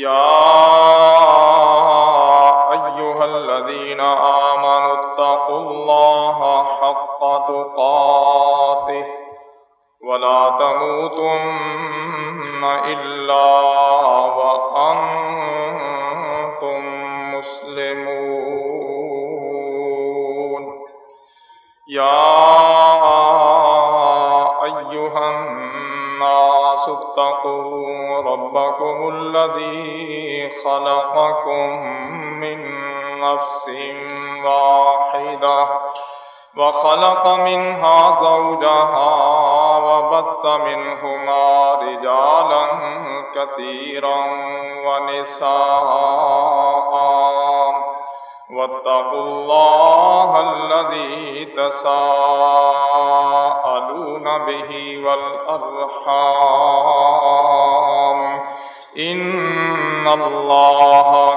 یا الذي خلقكم من نفس واحدة وخلق منها زوجها وبث منهما رجالا كثيرا ونساء. واتقوا الله الذي تساءلون به والأرحام. الله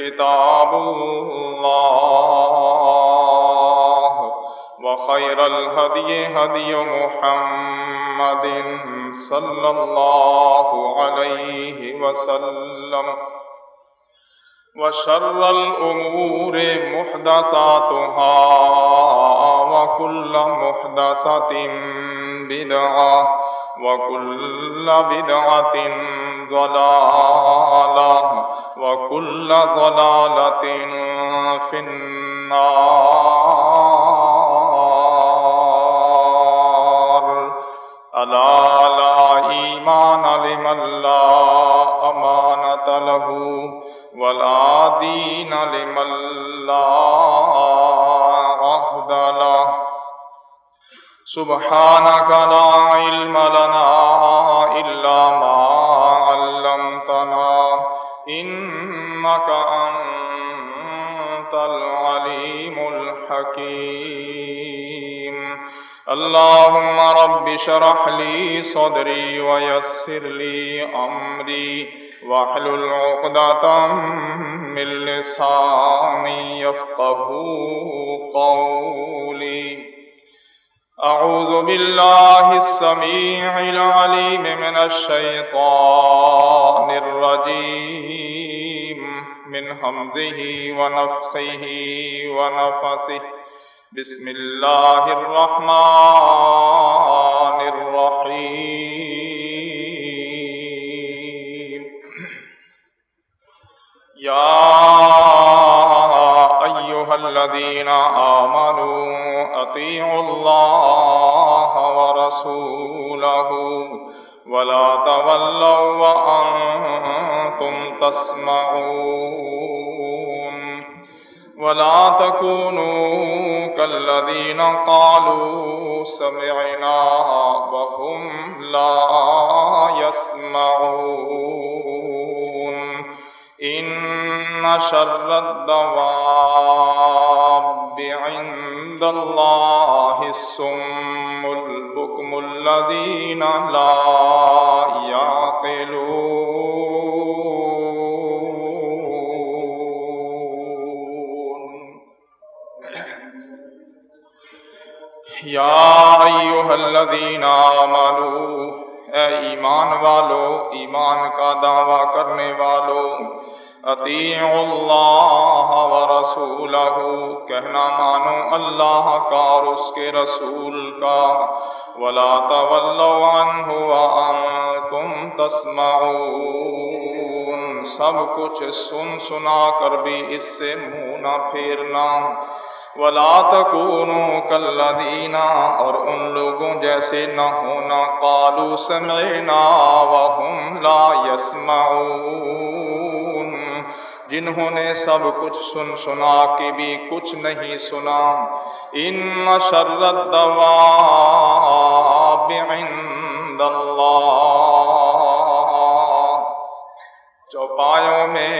كتاب الله وخير الهدي هدي محمد صلى الله عليه وسلم وشر الأمور محدثاتها وكل محدثة بدعة وكل بدعة ضلالة وكل ضلالة في النار. ألا لا إيمان لمن لا أمانة له ولا دين لمن لا عهد له. سبحانك لا الحكيم. اللهم رب شرح لي صدري ويسر لي أمري واحلل عقدة من لساني يفقه قولي. أعوذ بالله السميع العليم من الشيطان الرجيم. من همزه ونفخه ونفثه. بسم الله الرحمن الرحيم. يا أيها الذين آمنوا أطيعوا الله ورسوله ولا تولوا وأنتم تسمعون. تكونوا كالذين قالوا سمعنا وهم لا يسمعون إن شر الدواب عند الله السم البكم الذين لا الذين آمنوا اے ایمان والو ایمان کا دعویٰ کرنے والو اطیع اللہ و رسولہ کہنا مانو اللہ کا اور اس کے رسول کا ولا تولوا عنہ وانتم تسمعون سب کچھ سن سنا کر بھی اس سے منہ نہ پھیرنا ولا تکونوا کالذین اور ان لوگوں جیسے نہ ہونا قالوا سمعنا وهم لا يسمعون جنہوں نے سب کچھ سن سنا کے بھی کچھ نہیں سنا ان شر الدواب عند اللہ چوپایوں میں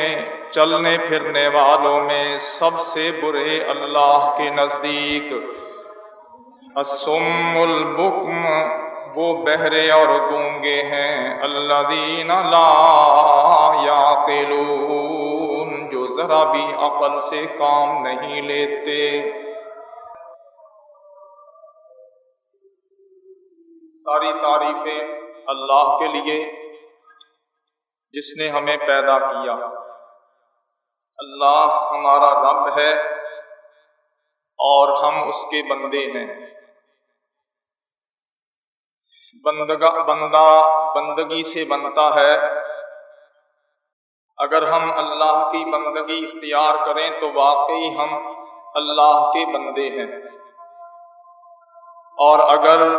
چلنے پھرنے والوں میں سب سے برے اللہ کے نزدیک۔ السم البکم، وہ بہرے اور گونگے ہیں۔ الذین لا یعقلون، جو ذرا بھی عقل سے کام نہیں لیتے۔ ساری تعریفیں اللہ کے لیے، جس نے ہمیں پیدا کیا۔ اللہ ہمارا رب ہے اور ہم اس کے بندے ہیں۔ بندگا بندہ بندگی سے بنتا ہے۔ اگر ہم اللہ کی بندگی اختیار کریں تو واقعی ہم اللہ کے بندے ہیں۔ اور اگر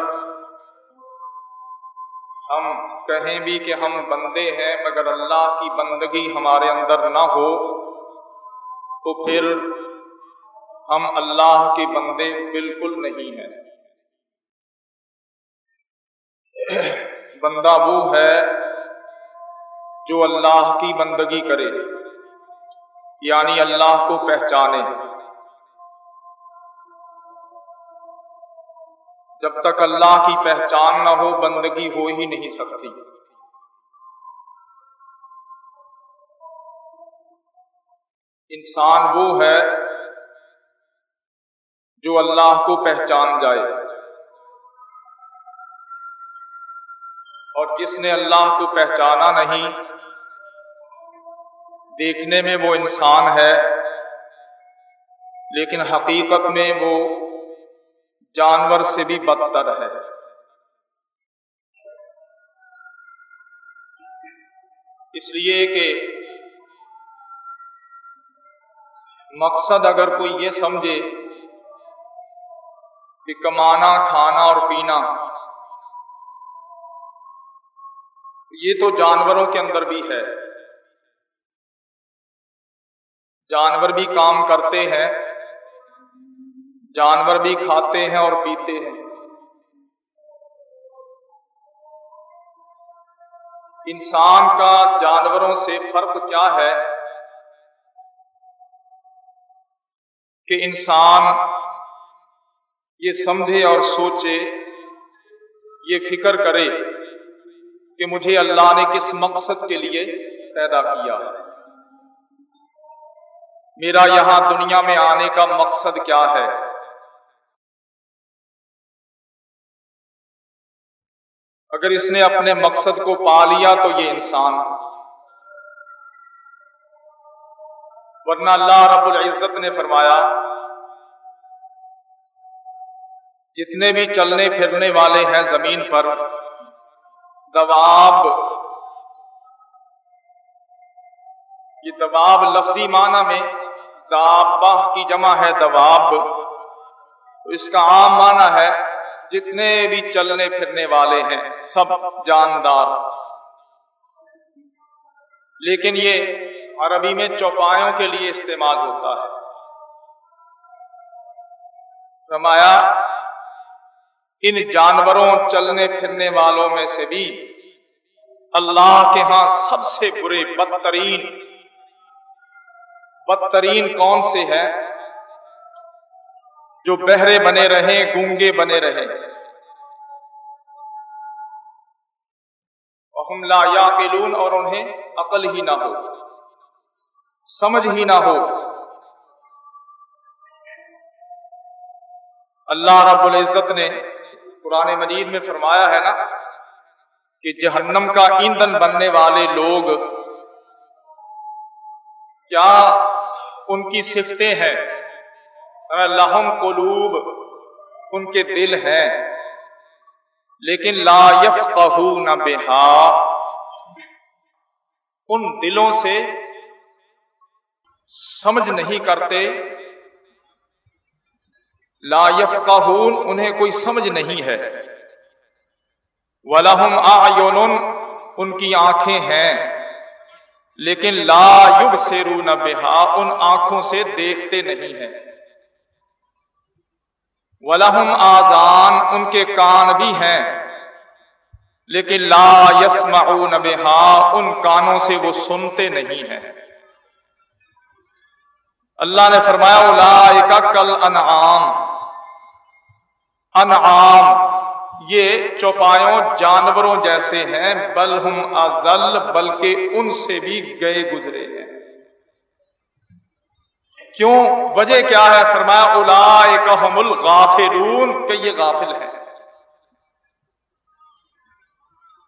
ہم کہیں بھی کہ ہم بندے ہیں مگر اللہ کی بندگی ہمارے اندر نہ ہو تو پھر ہم اللہ کے بندے بالکل نہیں ہیں۔ بندہ وہ ہے جو اللہ کی بندگی کرے یعنی اللہ کو پہچانے۔ جب تک اللہ کی پہچان نہ ہو، بندگی ہو ہی نہیں سکتی۔ انسان وہ ہے جو اللہ کو پہچان جائے اور جس نے اللہ کو پہچانا نہیں، دیکھنے میں وہ انسان ہے، لیکن حقیقت میں وہ جانور سے بھی بدتر ہے۔ اس لیے کہ مقصد اگر کوئی یہ سمجھے کہ کمانا، کھانا اور پینا، یہ تو جانوروں کے اندر بھی ہے۔ جانور بھی کام کرتے ہیں، جانور بھی کھاتے ہیں اور پیتے ہیں۔ انسان کا جانوروں سے فرق کیا ہے؟ کہ انسان یہ سمجھے اور سوچے، یہ فکر کرے کہ مجھے اللہ نے کس مقصد کے لیے پیدا کیا۔ میرا یہاں دنیا میں آنے کا مقصد کیا ہے؟ اگر اس نے اپنے مقصد کو پا لیا تو یہ انسان ورنہ اللہ رب العزت نے فرمایا، جتنے بھی چلنے پھرنے والے ہیں زمین پر، دواب، یہ دواب لفظی معنی میں دابہ کی جمع ہے، دواب۔ تو اس کا عام معنی ہے جتنے بھی چلنے پھرنے والے ہیں، سب جاندار۔ لیکن یہ عربی میں چوپایوں کے لیے استعمال ہوتا ہے۔ رمایا ان جانوروں چلنے پھرنے والوں میں سے بھی اللہ کے ہاں سب سے برے بدترین بدترین کون سے ہے جو بہرے بنے رہیں، گونگے بنے رہے لا یا اور انہیں عقل ہی نہ ہو۔ سمجھ ہی نہ ہو۔ اللہ رب العزت نے قرآن مجید میں فرمایا ہے نا کہ جہنم کا ایندھن بننے والے لوگ کیا ان کی صفتیں ہیں؟ لہم قلوب، ان کے دل ہیں۔ لیکن لا یفقہون بہا، ان دلوں سے سمجھ نہیں کرتے۔ لا یفقہون، انہیں کوئی سمجھ نہیں ہے۔ ولہم آیون ان کی آنکھیں ہیں۔ لیکن لا یب سیرو بہا، ان آنکھوں سے دیکھتے نہیں ہیں۔ ولہم آزان ان کے کان بھی ہیں۔ لیکن لا یسمعون بہا، ان کانوں سے وہ سنتے نہیں ہیں۔ اللہ نے فرمایا اولائکا کل انعام انعام یہ چوپایوں، جانوروں جیسے ہیں، بل ہم ازل بلکہ ان سے بھی گئے گزرے ہیں۔ کیوں؟ وجہ کیا ہے؟ فرمایا اولائکا ہم الغافلون، کہ یہ غافل ہے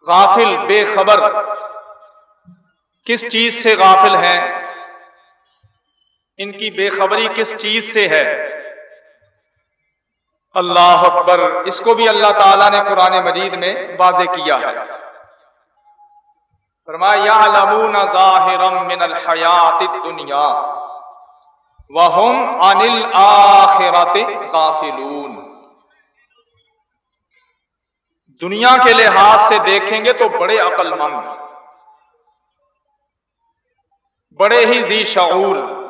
غافل، بے خبر، کس چیز سے غافل ہیں؟ ان کی بے خبری کس چیز سے ہے؟ اللہ اکبر، اس کو بھی اللہ تعالیٰ نے قرآن مجید میں واضح کیا ہے۔ فرمایا لمون ظاہرم من الحیات دنیا وہم عن الآخرت غافلون۔ دنیا کے لحاظ سے دیکھیں گے تو بڑے عقل مند، بڑے ہی ذی شعور۔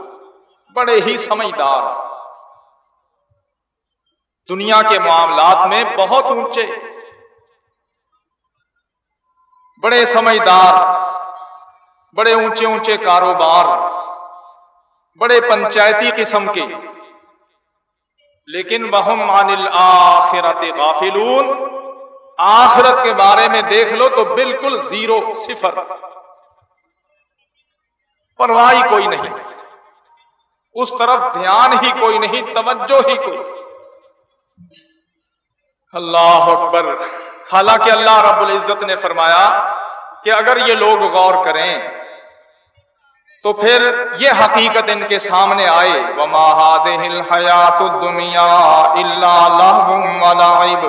بڑے ہی سمجھدار۔ دنیا کے معاملات میں بہت اونچے۔ بڑے سمجھدار، بڑے اونچے اونچے کاروبار، بڑے پنچایتی قسم کے۔ لیکن وہم عن الآخرت غافلون۔ آخرت کے بارے میں دیکھ لو تو بالکل زیرو صفر۔ پرواہی کوئی نہیں۔ اس طرف دھیان ہی کوئی نہیں، توجہ ہی کوئی۔ اللہ اکبر۔ حالانکہ اللہ رب العزت نے فرمایا کہ اگر یہ لوگ غور کریں تو پھر یہ حقیقت ان کے سامنے آئے۔ وما هذه الحیات الدنیا الا لهو ولعب۔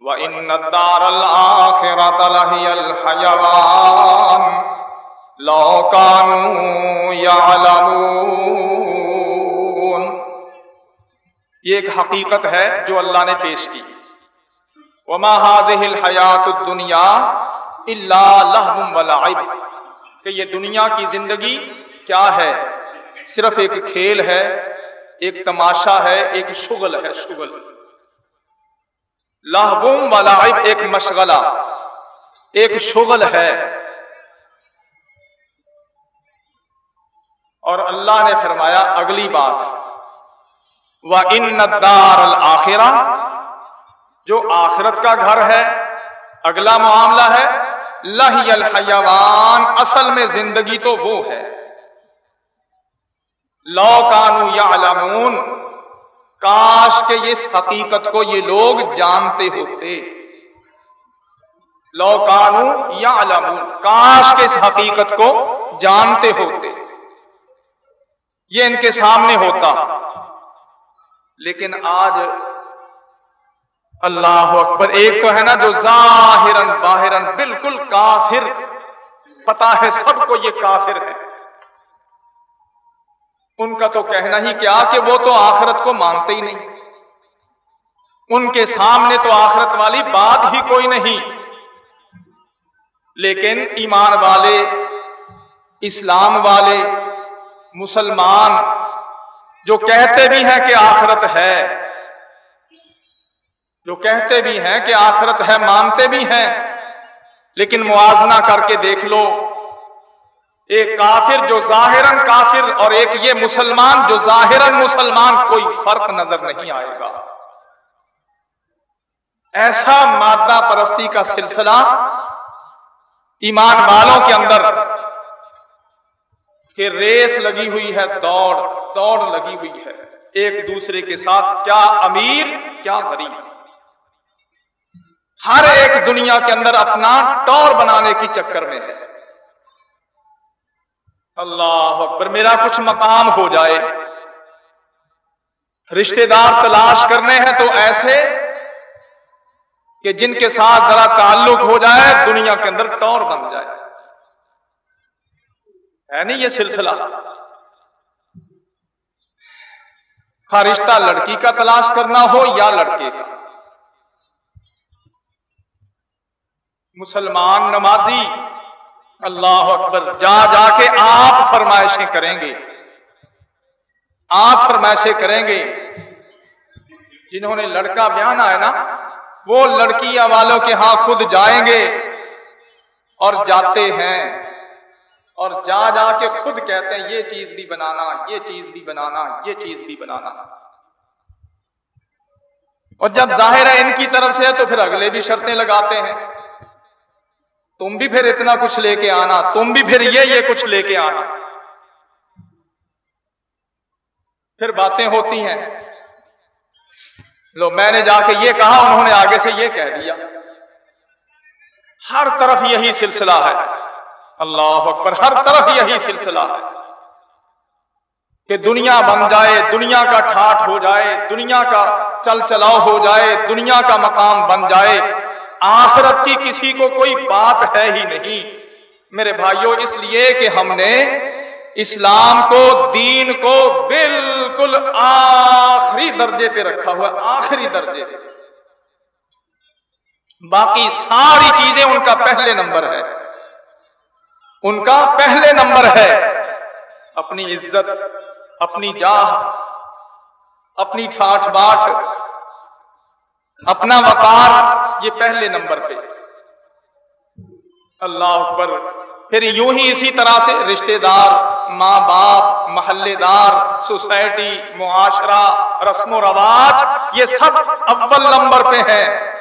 وان الدار الاخرة لهي لو كانوا يعلمون یہ ایک حقیقت ہے جو اللہ نے پیش کی وما هذه الحیات الدنیا الا لهو ولعب کہ یہ دنیا کی زندگی کیا ہے صرف ایک کھیل ہے ایک تماشا ہے ایک شغل ہے شغل لہوم ولعب ایک مشغلہ ایک شغل ہے اللہ نے فرمایا، اگلی بات۔ وہ ان دار الآخرہ جو آخرت کا گھر ہے، اگلا معاملہ ہے لہی الحیوان اصل میں زندگی تو وہ ہے۔ لو کانو یا کاش کے اس حقیقت کو یہ لوگ جانتے ہوتے۔ لو کانو یا کاش کے اس حقیقت کو جانتے ہوتے۔ یہ ان کے سامنے ہوتا۔ لیکن آج اللہ اکبر، ایک تو ہے نا جو ظاہرن باہرن بالکل کافر، پتا ہے سب کو یہ کافر ہے۔ ان کا تو کہنا ہی کیا کہ وہ تو آخرت کو مانتے ہی نہیں۔ ان کے سامنے تو آخرت والی بات ہی کوئی نہیں۔ لیکن ایمان والے، اسلام والے مسلمان جو کہتے بھی ہیں کہ آخرت ہے، جو کہتے بھی ہیں کہ آخرت ہے، مانتے بھی ہیں، لیکن موازنہ کر کے دیکھ لو، ایک کافر جو ظاہراً کافر اور ایک یہ مسلمان جو ظاہراً مسلمان، کوئی فرق نظر نہیں آئے گا۔ ایسا مادہ پرستی کا سلسلہ ایمان والوں کے اندر کہ ریس لگی ہوئی ہے، دوڑ دوڑ لگی ہوئی ہے۔ ایک دوسرے کے ساتھ کیا امیر، کیا غریب۔ ہر ایک دنیا کے اندر اپنا ٹور بنانے کی چکر میں ہے۔ اللہ اکبر، میرا کچھ مقام ہو جائے۔ رشتے دار تلاش کرنے ہیں تو ایسے کہ جن کے ساتھ ذرا تعلق ہو جائے، دنیا کے اندر ٹور بن جائے۔ ہے نہیں یہ سلسلہ؟ ہاں رشتہ لڑکی کا تلاش کرنا ہو یا لڑکے کا؟ مسلمان نمازی، اللہ اکبر، جا جا کے آپ فرمائشیں کریں گے۔ آپ فرمائشیں کریں گے۔ جنہوں نے لڑکا بیان ہے نا، وہ لڑکیاں والوں کے ہاں خود جائیں گے اور جاتے ہیں۔ اور جا جا کے خود کہتے ہیں، یہ چیز بھی بنانا، یہ چیز بھی بنانا، یہ چیز بھی بنانا۔ اور جب ظاہر ہے ان کی طرف سے ہے، تو پھر اگلے بھی شرطیں لگاتے ہیں۔ تم بھی پھر اتنا کچھ لے کے آنا، تم بھی پھر یہ یہ کچھ لے کے آنا۔ پھر باتیں ہوتی ہیں۔ لو، میں نے جا کے یہ کہا، انہوں نے آگے سے یہ کہہ دیا۔ ہر طرف یہی سلسلہ ہے۔ اللہ اکبر، ہر طرف یہی سلسلہ ہے کہ دنیا بن جائے، دنیا کا ٹھاٹ ہو جائے، دنیا کا چل چلاؤ ہو جائے، دنیا کا مقام بن جائے۔ آخرت کی کسی کو کوئی بات ہے ہی نہیں۔ میرے بھائیوں اس لیے کہ ہم نے اسلام کو، دین کو بالکل آخری درجے پہ رکھا ہوا، آخری درجے پہ۔ باقی ساری چیزیں ان کا پہلے نمبر ہے۔ ان کا پہلے نمبر ہے۔ اپنی عزت، اپنی جاہ، اپنی ٹھاٹ باٹ، اپنا وقار، یہ پہلے نمبر پہ۔ اللہ اکبر، پھر یوں ہی اسی طرح سے رشتہ دار، ماں باپ، محلے دار، سوسائٹی، معاشرہ، رسم و رواج، یہ سب اول نمبر پہ ہیں۔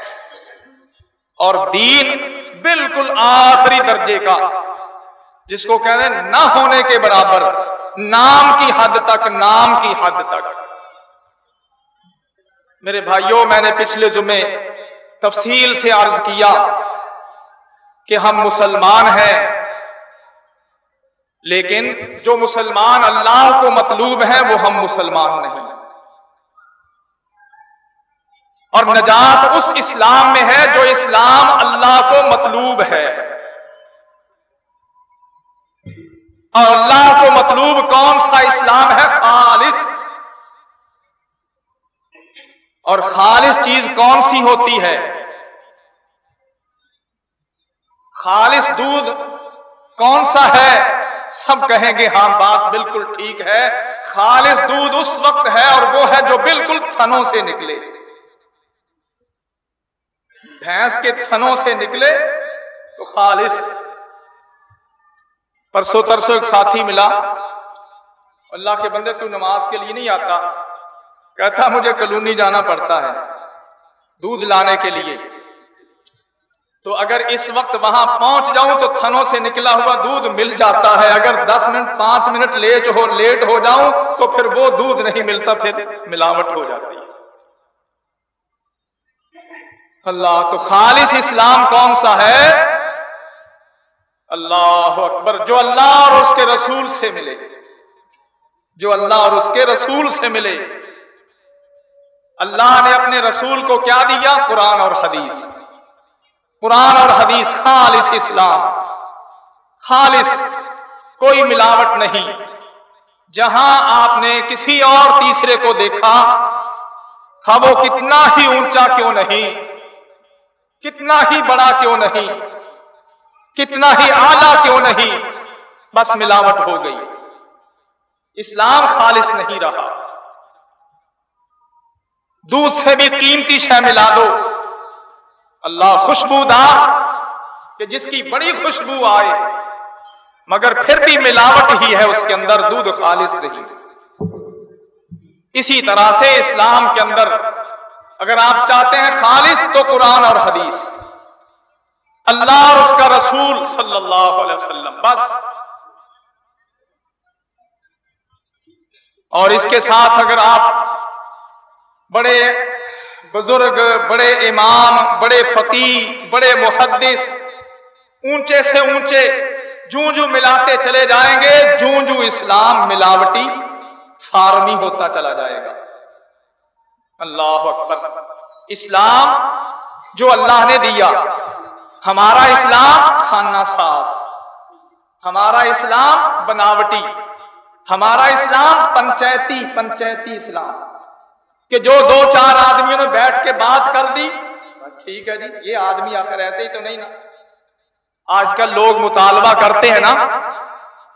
اور دین بالکل آخری درجے کا۔ جس کو کہتے ہیں نہ ہونے کے برابر، نام کی حد تک، نام کی حد تک۔ میرے بھائیوں، میں نے پچھلے جمعے تفصیل سے عرض کیا کہ ہم مسلمان ہیں، لیکن جو مسلمان اللہ کو مطلوب ہے وہ ہم مسلمان نہیں۔ اور نجات اس اسلام میں ہے جو اسلام اللہ کو مطلوب ہے۔ اور اللہ کو مطلوب کون سا اسلام ہے؟ خالص۔ اور خالص چیز کون سی ہوتی ہے؟ خالص دودھ کون سا ہے؟ سب کہیں گے ہاں بات بالکل ٹھیک ہے۔ خالص دودھ اس وقت ہے اور وہ ہے جو بالکل تھنوں سے نکلے۔ بھینس کے تھنوں سے نکلے تو خالص۔ پرسو ترسو ایک ساتھی ملا۔ اللہ کے بندے تو نماز کے لیے نہیں آتا۔ کہتا مجھے کلونی جانا پڑتا ہے دودھ لانے کے لیے۔ تو اگر اس وقت وہاں پہنچ جاؤں تو تھنوں سے نکلا ہوا دودھ مل جاتا ہے۔ اگر دس منٹ، پانچ منٹ لیٹ ہو لیٹ ہو جاؤں تو پھر وہ دودھ نہیں ملتا، پھر ملاوٹ ہو جاتی۔ ہے اللہ تو خالص اسلام کون سا ہے؟ اللہ اکبر، جو اللہ اور اس کے رسول سے ملے۔ جو اللہ اور اس کے رسول سے ملے۔ اللہ نے اپنے رسول کو کیا دیا؟ قرآن اور حدیث۔ قرآن اور حدیث، خالص اسلام۔ خالص، کوئی ملاوٹ نہیں۔ جہاں آپ نے کسی اور تیسرے کو دیکھا وہ کتنا ہی اونچا کیوں نہیں؟ کتنا ہی بڑا کیوں نہیں؟ کتنا ہی آلہ کیوں نہیں؟ بس ملاوٹ ہو گئی۔ اسلام خالص نہیں رہا۔ دودھ سے بھی قیمتی شہ ملا دو۔ اللہ خوشبو دار کہ جس کی بڑی خوشبو آئے، مگر پھر بھی ملاوٹ ہی ہے اس کے اندر، دودھ خالص نہیں۔ اسی طرح سے اسلام کے اندر، اگر آپ چاہتے ہیں خالص تو قرآن اور حدیث۔ اللہ اور اس کا رسول صلی اللہ علیہ وسلم، بس۔ اور اس کے ساتھ اگر آپ بڑے بزرگ، بڑے امام، بڑے فقی بڑے محدث، اونچے سے اونچے، جوں جوں ملاتے چلے جائیں گے، جوں جوں اسلام ملاوٹی فارمی ہوتا چلا جائے گا۔ اللہ اکبر۔ اسلام جو اللہ نے دیا ہمارا اسلام خانہ ساز، ہمارا اسلام بناوٹی، ہمارا اسلام پنچایتی پنچایتی اسلام۔ کہ جو دو چار آدمیوں نے بیٹھ کے بات کر دی ٹھیک ہے جی یہ آدمی آ کر ایسے ہی تو نہیں نا۔ آج کل لوگ مطالبہ کرتے ہیں نا،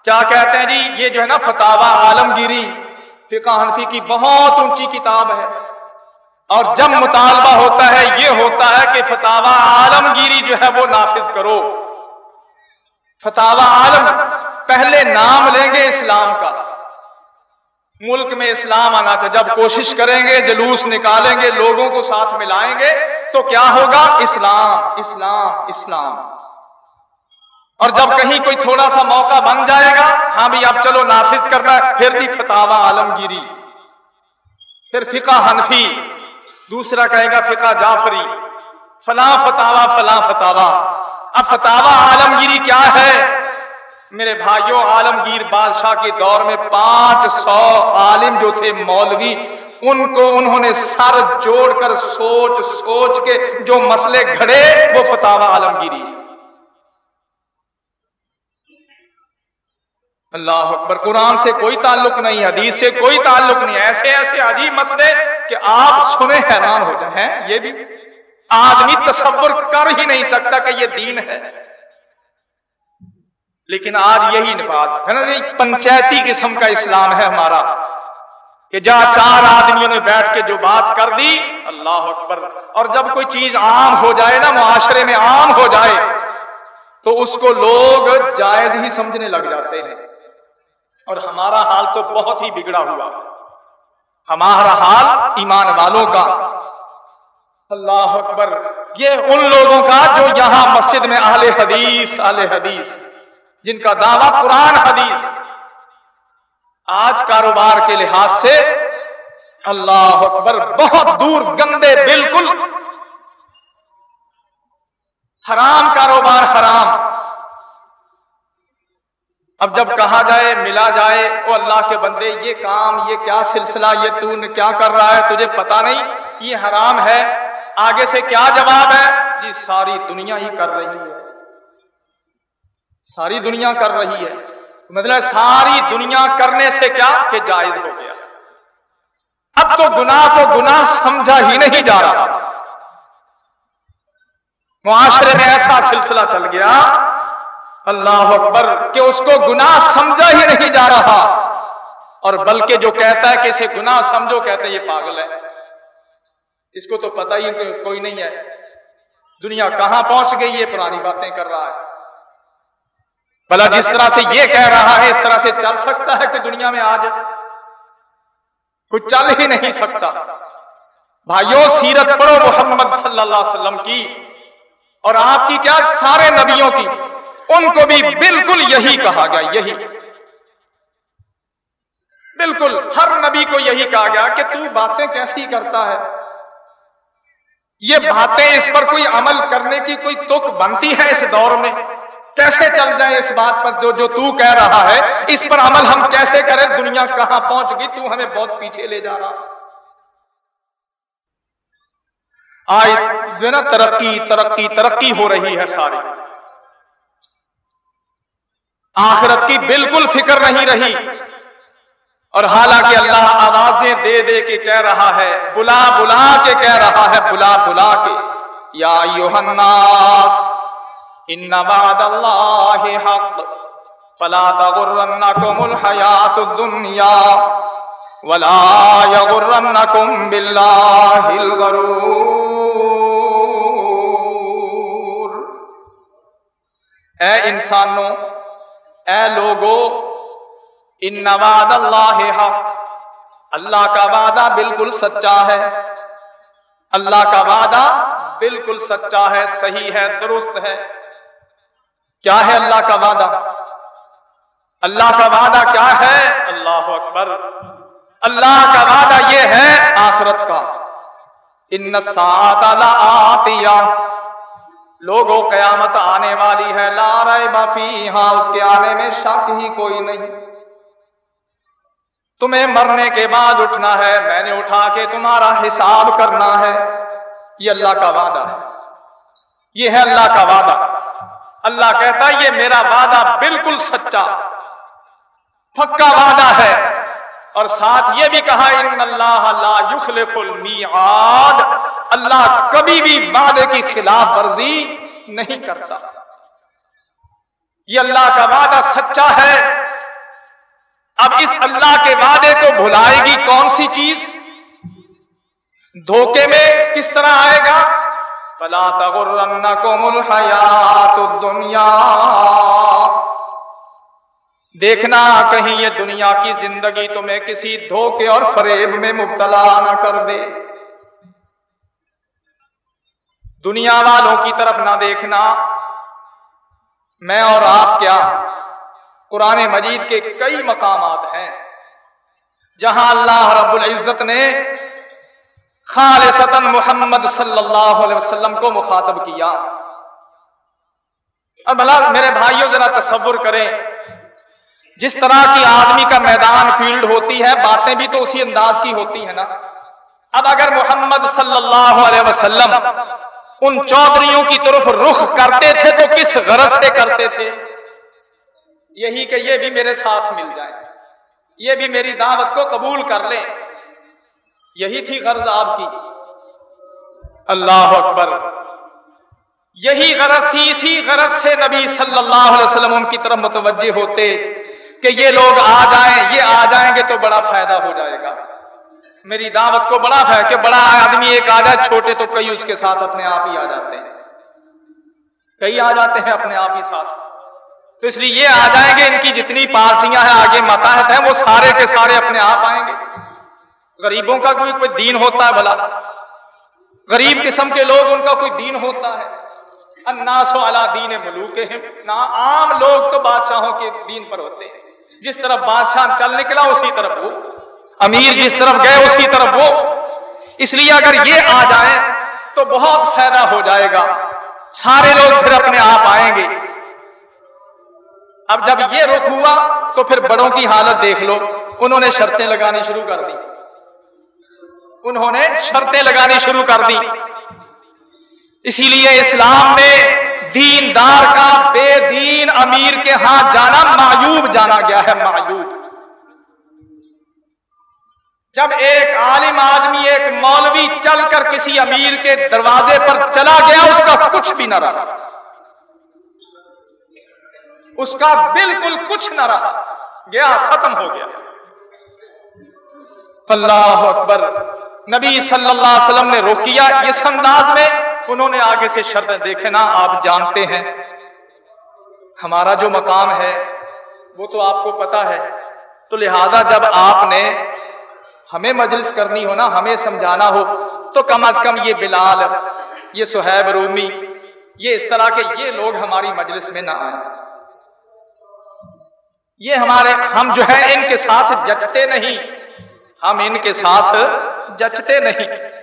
کیا کہتے ہیں جی یہ جو ہے نا فتح عالمگیری، فقہ حنفی کی بہت اونچی کتاب ہے۔ اور جب مطالبہ ہوتا ہے، یہ ہوتا ہے کہ فتح عالمگیری جو ہے وہ نافذ کرو۔ فتح عالم پہلے نام لیں گے اسلام کا۔ ملک میں اسلام آنا چاہیے۔ جب کوشش کریں گے، جلوس نکالیں گے، لوگوں کو ساتھ ملائیں گے، تو کیا ہوگا؟ اسلام اسلام اسلام۔ اور جب کہیں کوئی تھوڑا سا موقع بن جائے گا ہاں بھی اب چلو نافذ کرنا ہے۔ پھر بھی فتح عالمگیری۔ پھر فقہ حنفی۔ دوسرا کہے گا فقہ جعفری، فلاں فتوا فلاں فتوا اب فتوا عالمگیری کیا ہے؟ میرے بھائیوں عالمگیر بادشاہ کے دور میں پانچ سو عالم جو تھے مولوی، ان کو انہوں نے سر جوڑ کر سوچ سوچ کے جو مسئلے گھڑے، وہ فتوا عالمگیری۔ اللہ اکبر، قرآن سے کوئی تعلق نہیں، حدیث سے کوئی تعلق نہیں، ایسے ایسے عجیب مسئلے کہ آپ سنیں حیران ہو جائیں یہ بھی آدمی تصور کر ہی نہیں سکتا کہ یہ دین ہے۔ لیکن آج یہی نفاذ ہے نا پنچایتی قسم کا اسلام ہے ہمارا، کہ جا چار آدمیوں نے بیٹھ کے جو بات کر دی، اللہ اکبر، اور جب کوئی چیز عام ہو جائے نا، معاشرے میں عام ہو جائے، تو اس کو لوگ جائز ہی سمجھنے لگ جاتے ہیں۔ اور ہمارا حال تو بہت ہی بگڑا ہوا ہمارا حال ایمان والوں کا۔ اللہ اکبر۔ یہ ان لوگوں کا جو یہاں مسجد میں اہل حدیث اہل حدیث، جن کا دعویٰ قرآن حدیث۔ آج کاروبار کے لحاظ سے اللہ اکبر بہت دور، گندے، بالکل۔ حرام کاروبار حرام۔ اب جب کہا جائے، ملا جائے وہ اللہ کے بندے، یہ کام، یہ کیا سلسلہ، یہ تو نے کیا کر رہا ہے، تجھے پتا نہیں، یہ حرام ہے۔ آگے سے کیا جواب ہے؟ جی ساری دنیا ہی کر رہی ہے۔ ساری دنیا کر رہی ہے۔ مطلب ساری دنیا کرنے سے کیا؟ کہ جائز ہو گیا۔ اب تو گناہ کو گناہ سمجھا ہی نہیں جا رہا۔ معاشرے میں ایسا سلسلہ چل گیا اللہ اکبر، کہ اس کو گناہ سمجھا ہی نہیں جا رہا۔ اور بلکہ جو کہتا ہے کہ اسے گناہ سمجھو کہتے ہیں یہ پاگل ہے۔ اس کو تو پتہ ہی کوئی نہیں ہے۔ دنیا کہاں پہنچ گئی، یہ پرانی باتیں کر رہا ہے۔ بلا جس طرح سے یہ کہہ رہا ہے، اس طرح سے چل سکتا ہے کہ دنیا میں آج کچھ چل ہی نہیں سکتا۔ بھائیوں سیرت پڑھو محمد صلی اللہ علیہ وسلم کی۔ اور آپ کی کیا؟ سارے نبیوں کی۔ ان کو بھی بالکل یہی کہا گیا، یہی۔ بالکل، ہر نبی کو یہی کہا گیا کہ تو باتیں کیسی کرتا ہے؟ یہ باتیں اس پر کوئی عمل کرنے کی کوئی تک بنتی ہے اس دور میں؟ کیسے چل جائے اس بات پر جو جو تو کہہ رہا ہے؟ اس پر عمل ہم کیسے کریں؟ دنیا کہاں پہنچ گئی؟ تو ہمیں بہت پیچھے لے جا رہا۔ آج جو نا، ترقی ترقی ترقی ہو رہی ہے ساری۔ آخرت کی بالکل فکر نہیں رہی۔ اور حالانکہ اللہ آوازیں دے دے کے کہہ رہا ہے، بلا بلا کے کہہ رہا ہے، بلا بلا کے۔ یا یوحناس ان بعد اللہ حق۔ فلا تغرنکم الحیات الدنیا ولا یغرنکم باللہ الغرور۔ اے انسانوں اے لوگو، ان نواد اللہ حق۔ اللہ کا وعدہ بالکل سچا ہے۔ اللہ کا وعدہ بالکل سچا ہے، صحیح ہے، درست ہے۔ کیا ہے اللہ کا وعدہ؟ اللہ کا وعدہ کیا ہے؟ اللہ اکبر۔ اللہ کا وعدہ یہ ہے آخرت کا۔ ان سات آتیا لوگوں قیامت آنے والی ہے، لا رہے بفی ہاں اس کے آنے میں شک ہی کوئی نہیں۔ تمہیں مرنے کے بعد اٹھنا ہے، میں نے اٹھا کے تمہارا حساب کرنا ہے۔ یہ اللہ کا وعدہ ہے۔ یہ ہے اللہ کا وعدہ۔ اللہ کہتا ہے، یہ میرا وعدہ بالکل سچا۔ پکا وعدہ ہے۔ اور ساتھ یہ بھی کہا، ان اللہ لا یخلف المیعاد. اللہ کبھی بھی وعدے کی خلاف ورزی نہیں کرتا۔ یہ اللہ کا وعدہ سچا ہے۔ اب اس اللہ کے وعدے کو بھلائے گی کون سی چیز؟ دھوکے میں کس طرح آئے گا؟ بلا کو مل حیات دنیا دیکھنا کہیں یہ دنیا کی زندگی تمہیں کسی دھوکے اور فریب میں مبتلا نہ کر دے۔ دنیا والوں کی طرف نہ دیکھنا۔ میں اور آپ کیا قرآن مجید کے کئی مقامات ہیں جہاں اللہ رب العزت نے خالصتا محمد صلی اللہ علیہ وسلم کو مخاطب کیا۔ اب اللہ میرے بھائیوں، ذرا تصور کریں۔ جس طرح کی آدمی کا میدان فیلڈ ہوتی ہے، باتیں بھی تو اسی انداز کی ہوتی ہیں نا۔ اب اگر محمد صلی اللہ علیہ وسلم ان چودھریوں کی طرف رخ کرتے تھے، تو کس غرض سے کرتے تھے؟ یہی کہ یہ بھی میرے ساتھ مل جائے، یہ بھی میری دعوت کو قبول کر لیں۔ یہی تھی غرض آپ کی۔ اللہ اکبر۔ یہی غرض تھی، اسی غرض سے نبی صلی اللہ علیہ وسلم ان کی طرف متوجہ ہوتے۔ کہ یہ لوگ آ جائیں، یہ آ جائیں گے تو بڑا فائدہ ہو جائے گا۔ میری دعوت کو بڑا کہ بڑا آدمی ایک آ جائے، چھوٹے تو کئی اس کے ساتھ اپنے آپ ہی آ جاتے ہیں۔ کئی آ جاتے ہیں اپنے آپ ہی ساتھ۔ تو اس لیے یہ آ جائیں گے، ان کی جتنی پارٹیاں ہیں، آگے ماتحت ہیں، وہ سارے کے سارے اپنے آپ آئیں گے۔ غریبوں کا کوئی کوئی دین ہوتا ہے بھلا۔ غریب قسم کے لوگ ان کا کوئی دین ہوتا ہے۔ اناس والا دین ملوک ہیں نہ عام لوگ تو بادشاہوں کے دین پر ہوتے ہیں۔ جس طرف بادشاہ چل نکلا اسی طرف وہ، امیر جس طرف گئے اس کی طرف وہ۔ اس لیے اگر یہ آ جائے تو بہت فائدہ ہو جائے گا۔ سارے لوگ پھر اپنے آپ آئیں گے۔ اب جب یہ رخ ہوا تو پھر بڑوں کی حالت دیکھ لو۔ انہوں نے شرطیں لگانی شروع کر دی۔ انہوں نے شرطیں لگانی شروع کر دی۔ اسی لیے اسلام میں دین دار کا بے دین امیر کے ہاں جانا معیوب جانا گیا ہے، معیوب۔ جب ایک عالم آدمی، ایک مولوی چل کر کسی امیر کے دروازے پر چلا گیا، اس کا کچھ بھی نہ رہا۔ اس کا بالکل کچھ نہ رہا۔ گیا، ختم ہو گیا۔ اللہ اکبر، نبی صلی اللہ علیہ وسلم نے روکیا۔ اس انداز میں انہوں نے آگے سے شرط دیکھے، نا، آپ جانتے ہیں۔ ہمارا جو مقام ہے، وہ تو آپ کو پتا ہے۔ تو لہذا جب آپ نے ہمیں مجلس کرنی ہو، نا، ہمیں سمجھانا ہو، تو کم از کم یہ بلال، یہ سہیب رومی، یہ اس طرح کے یہ لوگ ہماری مجلس میں نہ آئیں۔ یہ ہمارے، ہم جو ہے ان کے ساتھ جچتے نہیں۔ ہم ان کے ساتھ جچتے نہیں۔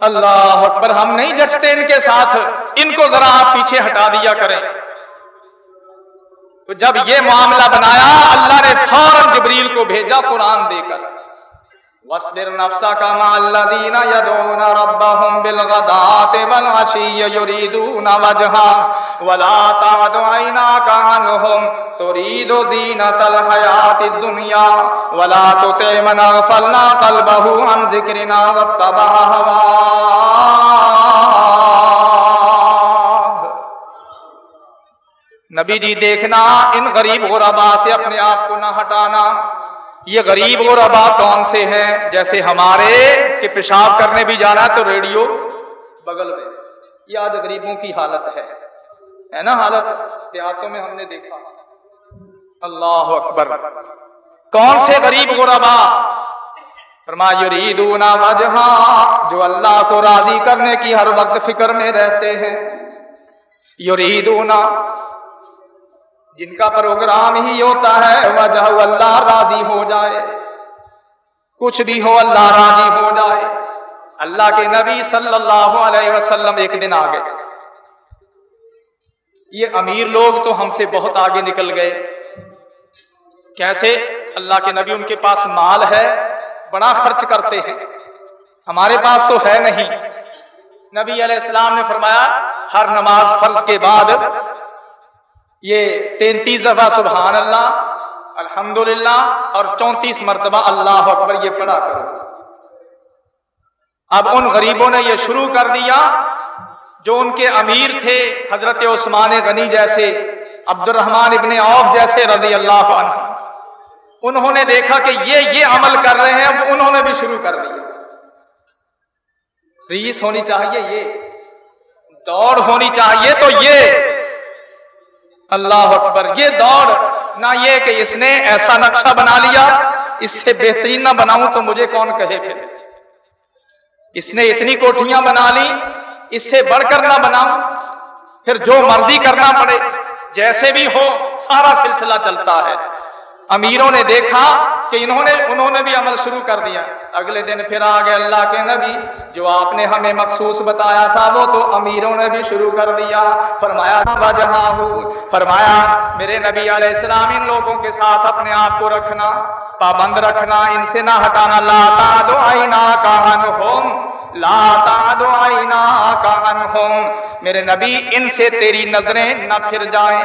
اللہ اکبر، ہم نہیں جٹتے ان کے ساتھ۔ ان کو ذرا آپ پیچھے ہٹا دیا کریں۔ تو جب یہ معاملہ بنایا، اللہ نے فوراً جبریل کو بھیجا قرآن دے کر۔ وَاسْبِرْ نَفْسَكَ مَعَ الَّذِينَ يَدْعُونَ رَبَّهُمْ بِالْغَدَاةِ وَالْعَشِيِّ يُرِيدُونَ وَجْهَهُ وَلَا تَعْدُ عَيْنَاكَ عَنْهُمْ تُرِيدُ زِينَةَ الْحَيَاةِ الدُّنْيَا وَلَا تُطِعْ مَنْ أَغْفَلْنَا قَلْبَهُ عَنْ ذِكْرِنَا وَاتَّبَعَ هَوَاهُ نبی جی دیکھنا، ان غریب غربا سے اپنے آپ کو نہ ہٹانا۔ یہ غریب اور کون سے ہیں؟ جیسے ہمارے کہ پیشاب کرنے بھی جانا تو ریڈیو بغل میں۔ یہ آج غریبوں کی حالت ہے۔ نا حالت؟ دیہاتوں میں ہم نے دیکھا۔ اللہ اکبر۔ کون سے غریب غربا؟ فرمایریدون وجہا، جو اللہ کو راضی کرنے کی ہر وقت فکر میں رہتے ہیں۔ یریدونا جن کا پروگرام ہی ہوتا ہے، وجہ اللہ راضی ہو جائے۔ کچھ بھی ہو، اللہ راضی ہو جائے۔ اللہ کے نبی صلی اللہ علیہ وسلم ایک دن آ گئے۔ یہ امیر لوگ تو ہم سے بہت آگے نکل گئے۔ کیسے؟ اللہ کے نبی ان کے پاس مال ہے، بڑا خرچ کرتے ہیں۔ ہمارے پاس تو ہے نہیں۔ نبی علیہ السلام نے فرمایا، ہر نماز فرض کے بعد یہ تینتیس دفعہ سبحان اللہ الحمد اور چونتیس مرتبہ اللہ اکبر یہ پڑھا کرو۔ اب ان غریبوں نے یہ شروع کر دیا جو ان کے امیر تھے، حضرت عثمان غنی جیسے عبد الرحمان ابن عوف جیسے، رضی اللہ عنہ۔ انہوں نے دیکھا کہ یہ یہ عمل کر رہے ہیں انہوں نے بھی شروع کر دیا۔ ریس ہونی چاہیے یہ۔ دوڑ ہونی چاہیے تو یہ۔ اللہ اکبر، یہ دوڑ۔ نہ یہ کہ اس نے ایسا نقشہ بنا لیا، اس سے بہترین نہ بناؤں تو مجھے کون کہے پھر؟ اس نے اتنی کوٹھیاں بنا لی اس سے بڑھ کر نہ بناؤں، پھر جو مرضی کرنا پڑے، جیسے بھی ہو، سارا سلسلہ چلتا ہے۔ امیروں نے دیکھا کہ انہوں نے انہوں نے بھی عمل شروع کر دیا۔ اگلے دن پھر آ گئے اللہ کے نبی، جو آپ نے ہمیں مخصوص بتایا تھا، وہ تو امیروں نے بھی شروع کر دیا۔ فرمایا فرمایا، میرے نبی علیہ السلام، ان لوگوں کے ساتھ اپنے آپ کو رکھنا، پابند رکھنا، ان سے نہ ہٹانا۔ لاتا دو آئینہ کہن ہوم لاتا دو آئینہ کہن ہوم میرے نبی، ان سے تیری نظریں نہ پھر جائیں۔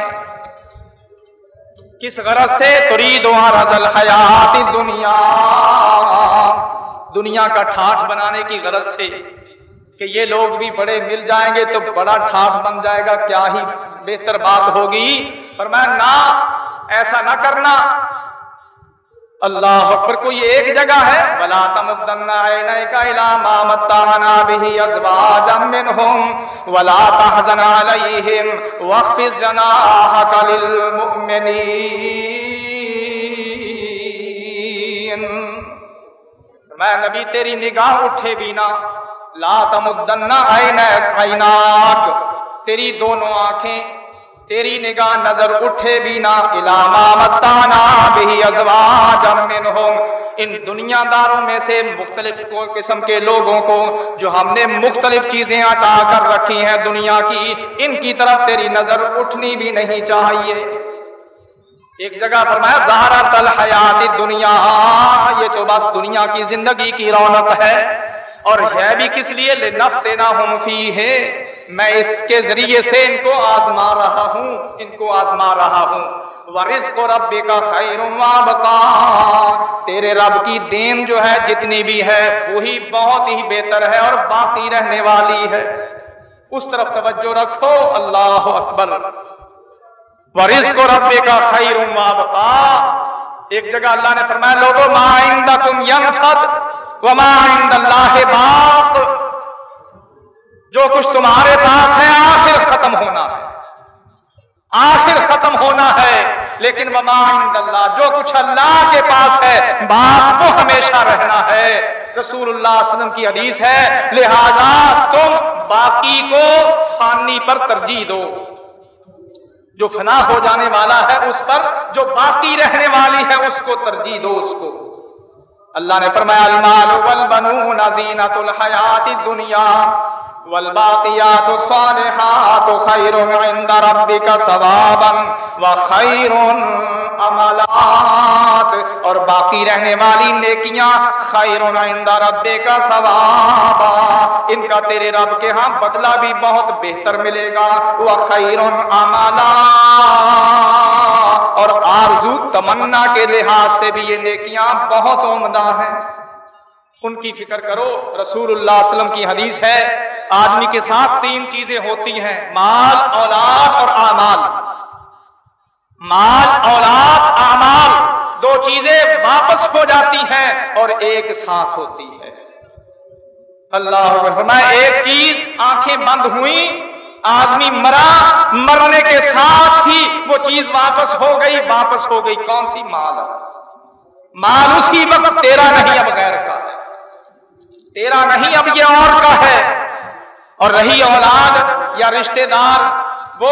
کس غرض سے؟ ترید الحیات دنیا۔ دنیا کا ٹھاٹ بنانے کی غرض سے کہ یہ لوگ بھی بڑے مل جائیں گے تو بڑا ٹھاٹ بن جائے گا، کیا ہی بہتر بات ہوگی۔ پر میں نہ، ایسا نہ کرنا۔ اللہ پر کوئی ایک جگہ ہے۔ بلا تمدن عینیک الی ما متعنا به ازواجا منهم ولا تحزن علیہم واخفض جناحك للمؤمنین میں نبی، تیری نگاہ اٹھے بھی نہ۔ لا تمدن عینیک عیناک تیری دونوں آنکھیں تیری نگاہ نظر اٹھے بھی نہ علامہ متانا بھی ازواج منہم ان دنیا داروں میں سے مختلف قسم کے لوگوں کو جو ہم نے مختلف چیزیں عطا کر رکھی ہیں دنیا کی، ان کی طرف تیری نظر اٹھنی بھی نہیں چاہیے۔ ایک جگہ فرمایا زہرا تل حیات دنیا یہ تو بس دنیا کی زندگی کی رونق ہے۔ اور ہے بھی کس لیے؟ نفتے نہ ہم فی ہے میں اس کے ذریعے سے ان کو آزما رہا ہوں، ان کو آزما رہا ہوں۔ ورز کو رب کا خیر بکا تیرے رب کی دین جو ہے، جتنی بھی ہے، وہی بہت ہی بہتر ہے اور باقی رہنے والی ہے۔ اس طرف توجہ رکھو، اللہ اکبر۔ ورز کو رب کا خیر بکا ایک جگہ اللہ نے فرمایا لوگوں مائندہ تم یم وما عند اللہ باق جو کچھ تمہارے پاس ہے، آخر ختم ہونا ہے۔ آخر ختم ہونا ہے، لیکن وما عند اللہ، جو کچھ اللہ کے پاس ہے باپ کو ہمیشہ رہنا ہے۔ رسول اللہ علیہ وسلم کی حدیث ہے، لہذا تم باقی کو فانی پر ترجیح دو۔ جو فنا ہو جانے والا ہے، اس پر جو باقی رہنے والی ہے، اس کو ترجیح دو اس کو۔ اللہ نے فرمایا، المال والبنون زینت الحیات الدنیا۔ والباقیات الصالحات خیر عند ربک ثوابا وخیر عملات اور باقی رہنے والی نیکیاں خیر عند ربک ثوابا. ان کا تیرے رب کے ہاں بدلہ بھی بہت بہتر ملے گا. وخیر عملات اور آرزو تمنا کے لحاظ سے بھی یہ نیکیاں بہت عمدہ ہیں. ان کی فکر کرو رسول اللہ علیہ وسلم کی حدیث ہے، آدمی کے ساتھ تین چیزیں ہوتی ہیں، مال، اولاد اور آمال مال، اولاد آمال دو چیزیں واپس ہو جاتی ہیں اور ایک ساتھ ہوتی ہے اللہ ایک چیز آنکھیں بند ہوئی آدمی مرا، مرنے کے ساتھ ہی وہ چیز واپس ہو گئی، واپس ہو گئی، کون سی مال؟ مال اسی وقت تیرا نہیں، اب غیر کا۔ تیرا نہیں، اب یہ اور کا ہے۔ اور رہی اولاد یا رشتہ دار وہ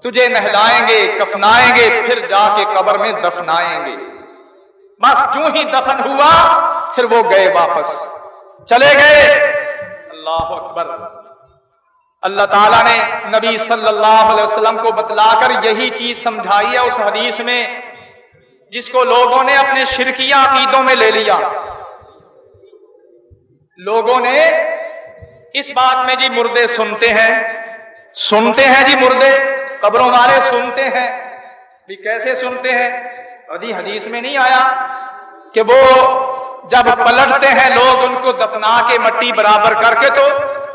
تجھے نہلائیں گے، کفنائیں گے، پھر جا کے قبر میں دفنائیں گے۔ بس جو ہی دفن ہوا، پھر وہ گئے واپس۔ چلے گئے۔ اللہ اکبر۔ اللہ تعالیٰ نے نبی صلی اللہ علیہ وسلم کو بتلا کر یہی چیز سمجھائی ہے اس حدیث میں، جس کو لوگوں نے اپنے شرکیہ عقیدوں میں لے لیا۔ لوگوں نے اس بات میں جی مردے سنتے ہیں سنتے ہیں جی مردے، قبروں والے سنتے ہیں۔ بھی کیسے سنتے ہیں؟ ابھی حدیث میں نہیں آیا کہ وہ جب پلٹتے ہیں لوگ ان کو دفنا کے مٹی برابر کر کے تو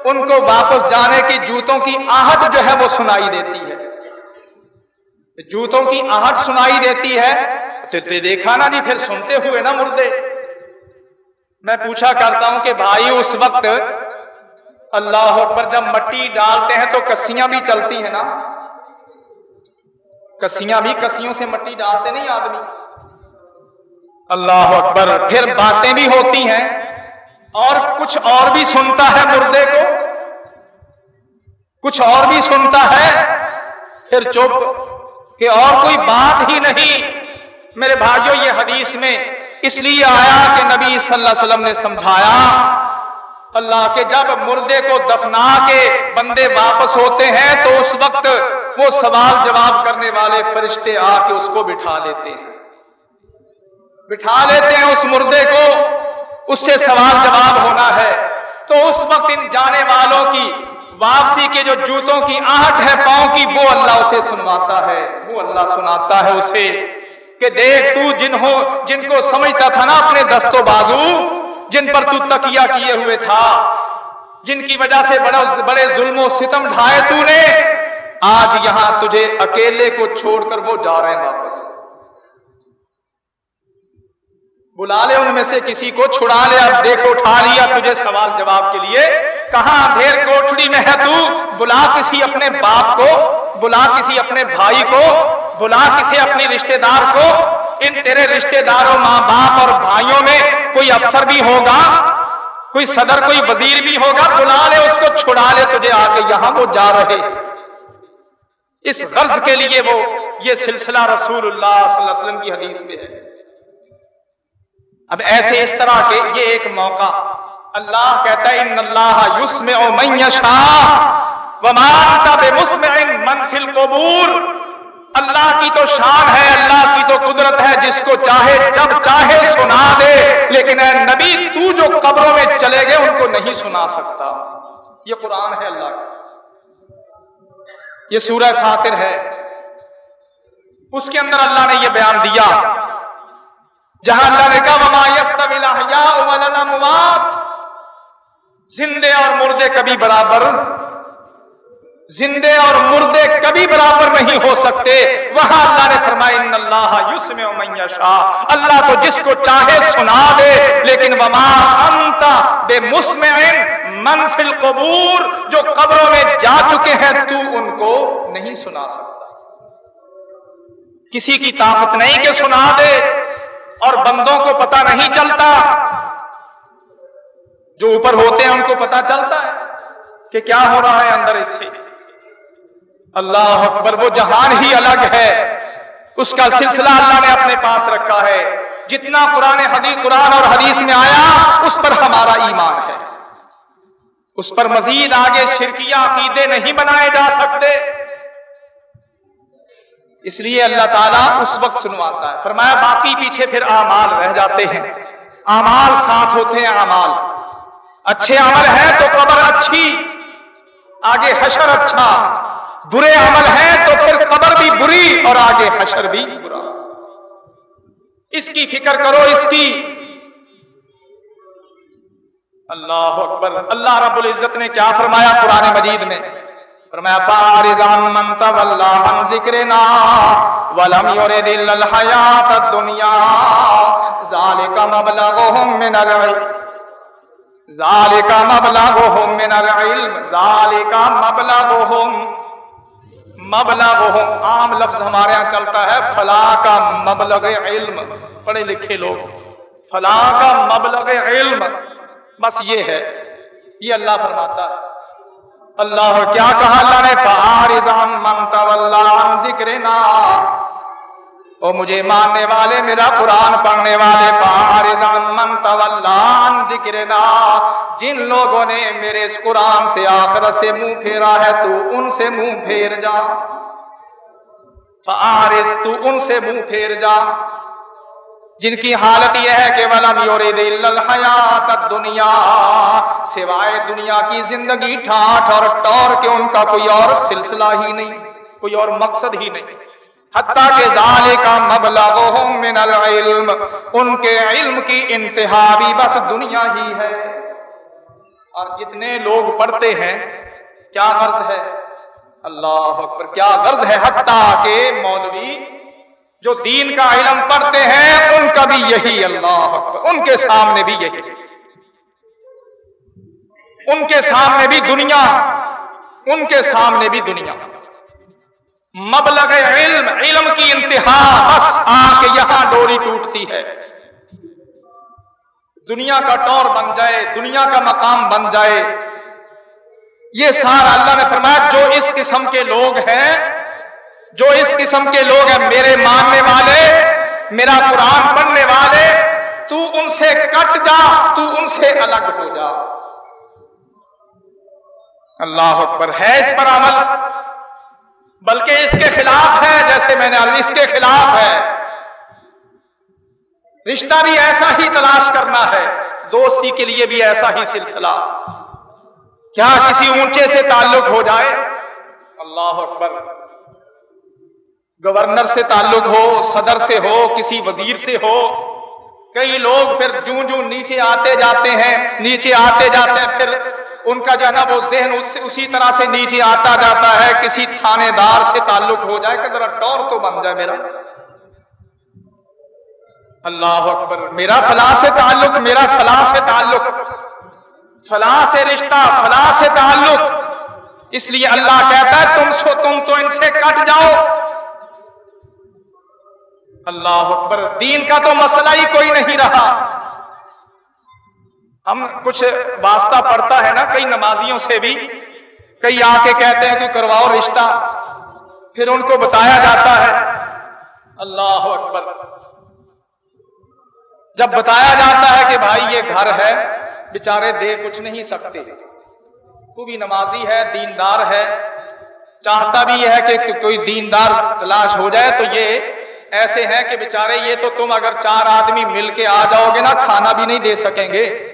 ان کو واپس جانے کی جوتوں کی آہٹ جو ہے وہ سنائی دیتی ہے۔ جوتوں کی آہٹ سنائی دیتی ہے تو دیکھا نا جی پھر سنتے ہوئے نا مردے۔ میں پوچھا کرتا ہوں کہ بھائی، اس وقت اللہ پر جب مٹی ڈالتے ہیں تو کسیاں بھی چلتی ہیں نا؟ کسیاں بھی کسیوں سے مٹی ڈالتے نہیں آدمی؟ اللہ اکبر، پھر باتیں بھی ہوتی ہیں اور کچھ اور بھی سنتا ہے مردے کو؟ کچھ اور بھی سنتا ہے؟ پھر چپ، کہ اور کوئی بات ہی نہیں۔ میرے بھائیوں یہ حدیث میں اس لیے آیا کہ نبی صلی اللہ علیہ وسلم نے سمجھایا، اللہ کے جب مردے کو دفنا کے بندے واپس ہوتے ہیں تو اس وقت وہ سوال جواب کرنے والے فرشتے آ کے اس کو بٹھا لیتے ہیں۔ بٹھا لیتے ہیں اس مردے کو، اس سے سوال جواب ہونا ہے۔ تو اس وقت ان جانے والوں کی، واپسی کے جو جوتوں کی آہٹ ہے، پاؤں کی، وہ اللہ اسے سنواتا ہے، وہ اللہ سناتا ہے اسے۔ کہ دیکھ تو جن جن کو سمجھتا تھا نا اپنے دستوں بازو، جن پر تو تکیہ کیے ہوئے تھا، جن کی وجہ سے بڑا بڑے ظلم و ستم ڈھائے تو نے، آج یہاں تجھے اکیلے کو چھوڑ کر وہ جا رہے ہیں واپس۔ بلا لے ان میں سے کسی کو، چھڑا لے، اب دیکھو، اٹھا لیا تجھے سوال جواب کے لیے۔ کہاں دھیر کوٹڑی میں ہے تو؟ بلا کسی اپنے باپ کو، بلا کسی اپنے بھائی کو بلا کسی اپنی رشتہ دار کو، ان تیرے رشتہ داروں ماں باپ اور بھائیوں میں کوئی افسر بھی ہوگا، کوئی صدر، کوئی وزیر بھی ہوگا، بلا لے اس کو چھڑا لے تجھے آ کے یہاں وہ جا رہے۔ اس غرض کے لیے وہ یہ سلسلہ رسول اللہ صلی اللہ علیہ وسلم کی حدیث میں ہے۔ اب ایسے اس طرح کے یہ ایک موقع۔ اللہ کہتا ہے، ان اللہ یسمع من یشاء وما انت بمسمع من فی القبور اللہ کی تو شان ہے، اللہ کی تو قدرت ہے، جس کو چاہے جب چاہے سنا دے۔ لیکن اے نبی، تو جو قبروں میں چلے گئے، ان کو نہیں سنا سکتا۔ یہ قرآن ہے اللہ کا۔ یہ سورہ فاتر ہے۔ اس کے اندر اللہ نے یہ بیان دیا۔ جہاں اللہ نے کہا زندے اور مردے کبھی برابر زندے اور مردے کبھی برابر نہیں ہو سکتے۔ وہاں اللہ نے فرمایا، ان اللہ یسمع من یشاء۔ اللہ کو جس کو چاہے سنا دے، لیکن وما انت بے مسمع من فی القبور، جو قبروں میں جا چکے ہیں، تو ان کو نہیں سنا سکتا۔ کسی کی طاقت نہیں کہ سنا دے، اور بندوں کو پتا نہیں چلتا۔ جو اوپر ہوتے ہیں، ان کو پتا چلتا ہے کہ کیا ہو رہا ہے اندر اس سے۔ اللہ اکبر، وہ جہان ہی الگ ہے۔ اس کا سلسلہ اللہ نے اپنے پاس رکھا ہے۔ جتنا قرآن حدیث، قرآن اور حدیث میں آیا، اس پر ہمارا ایمان ہے۔ اس پر مزید آگے شرکیہ عقیدے نہیں بنائے جا سکتے۔ اس لیے اللہ تعالیٰ اس وقت سنواتا ہے۔ فرمایا، باقی پیچھے پھر اعمال رہ جاتے ہیں۔ اعمال ساتھ ہوتے ہیں، اعمال۔ اچھے عمل ہے تو قبر اچھی، آگے حشر اچھا۔ برے عمل ہے تو پھر قبر بھی بری اور آگے حشر بھی برا۔ اس کی فکر کرو، اس کی۔ اللہ اکبر۔ اللہ رب العزت نے کیا فرمایا قرآن مجید میں؟ فرمایا فارغان من تولا عن ذکرنا ولم يرد الا الحیات الدنیا۔ ذالک مبلغهم من العلم۔ ذالکا مبلغہم من العلم۔ ذالکا مبلغہم مبلغہم عام لفظ ہمارے ہاں چلتا ہے فلا کا مبلغ علم۔ پڑھے لکھے لوگ۔ فلا کا مبلغ علم۔ بس یہ ہے۔ یہ اللہ فرماتا ہے۔ اللہ کیا کہا اللہ نے؟ فارضان من تولا عن ذکرنا۔ او مجھے ماننے والے، میرا قرآن پڑھنے والے فارضان من تولا ذکرنا جن لوگوں نے میرے اس قرآن سے آخرت سے منہ پھیرا ہے، تو ان سے منہ پھیر جا۔ فارض تو ان سے منہ پھیر جا۔ جن کی حالت یہ ہے کہ ولم یورد الا الحیات دنیا سوائے دنیا کی زندگی ٹھاٹ اور ٹور کے ان کا کوئی اور سلسلہ ہی نہیں، کوئی اور مقصد ہی نہیں۔ حتیٰ کہ ذالک مبلغہم من العلم، ان کے علم کی انتہا بھی بس دنیا ہی ہے۔ اور جتنے لوگ پڑھتے ہیں، کیا غرض ہے؟ اللہ اکبر، کیا غرض ہے؟ حتیٰ کہ مولوی جو دین کا علم پڑھتے ہیں، ان کا بھی یہی اللہ اکبر، ان کے سامنے بھی یہی۔ ان کے سامنے بھی دنیا، ان کے سامنے بھی دنیا۔ مبلغ علم علم کی انتہا، بس آ کے یہاں ڈوری ٹوٹتی ہے۔ دنیا کا ٹور بن جائے، دنیا کا مقام بن جائے۔ یہ سارا اللہ نے فرمایا، جو اس قسم کے لوگ ہیں، جو اس قسم کے لوگ ہیں، میرے ماننے والے، میرا قرآن پڑھنے والے، تو ان سے کٹ جا، تو ان سے الگ ہو جا۔ اللہ اکبر، ہے اس پر عمل۔ بلکہ اس کے خلاف ہے، جیسے میں نے اس کے خلاف ہے۔ رشتہ بھی ایسا ہی تلاش کرنا ہے، دوستی کے لیے بھی ایسا ہی سلسلہ۔ کیا کسی اونچے سے تعلق ہو جائے؟ اللہ اکبر۔ گورنر سے تعلق ہو، صدر سے ہو، کسی وزیر سے ہو۔ کئی لوگ پھر جوں جوں نیچے آتے جاتے ہیں، نیچے آتے جاتے ہیں، پھر ان کا جو ہے نا وہ ذہن اسی طرح سے نیچے آتا جاتا ہے، کسی تھانے دار سے تعلق ہو جائے کہ ذرا ٹور تو بن جائے میرا۔ اللہ اکبر۔ میرا فلاں سے تعلق، میرا فلاں سے تعلق۔ فلاں سے رشتہ، فلاں سے تعلق۔ اس لیے اللہ کہتا ہے، تم سو تم تو ان سے کٹ جاؤ۔ اللہ اکبر۔ دین کا تو مسئلہ ہی کوئی نہیں رہا۔ ہم کچھ واسطہ پڑتا ہے نا، کئی نمازیوں سے بھی۔ کئی آ کے کہتے ہیں کہ کرواؤ رشتہ۔ پھر ان کو بتایا جاتا ہے۔ اللہ اکبر۔ جب بتایا جاتا ہے کہ بھائی یہ گھر ہے، بیچارے دے کچھ نہیں سکتے۔ تو بھی نمازی ہے، دیندار ہے۔ چاہتا بھی یہ ہے کہ کوئی دیندار تلاش ہو جائے تو یہ ایسے ہیں کہ بےچارے یہ تو تم اگر چار آدمی مل کے آ جاؤ گے نا، کھانا بھی نہیں دے سکیں گے۔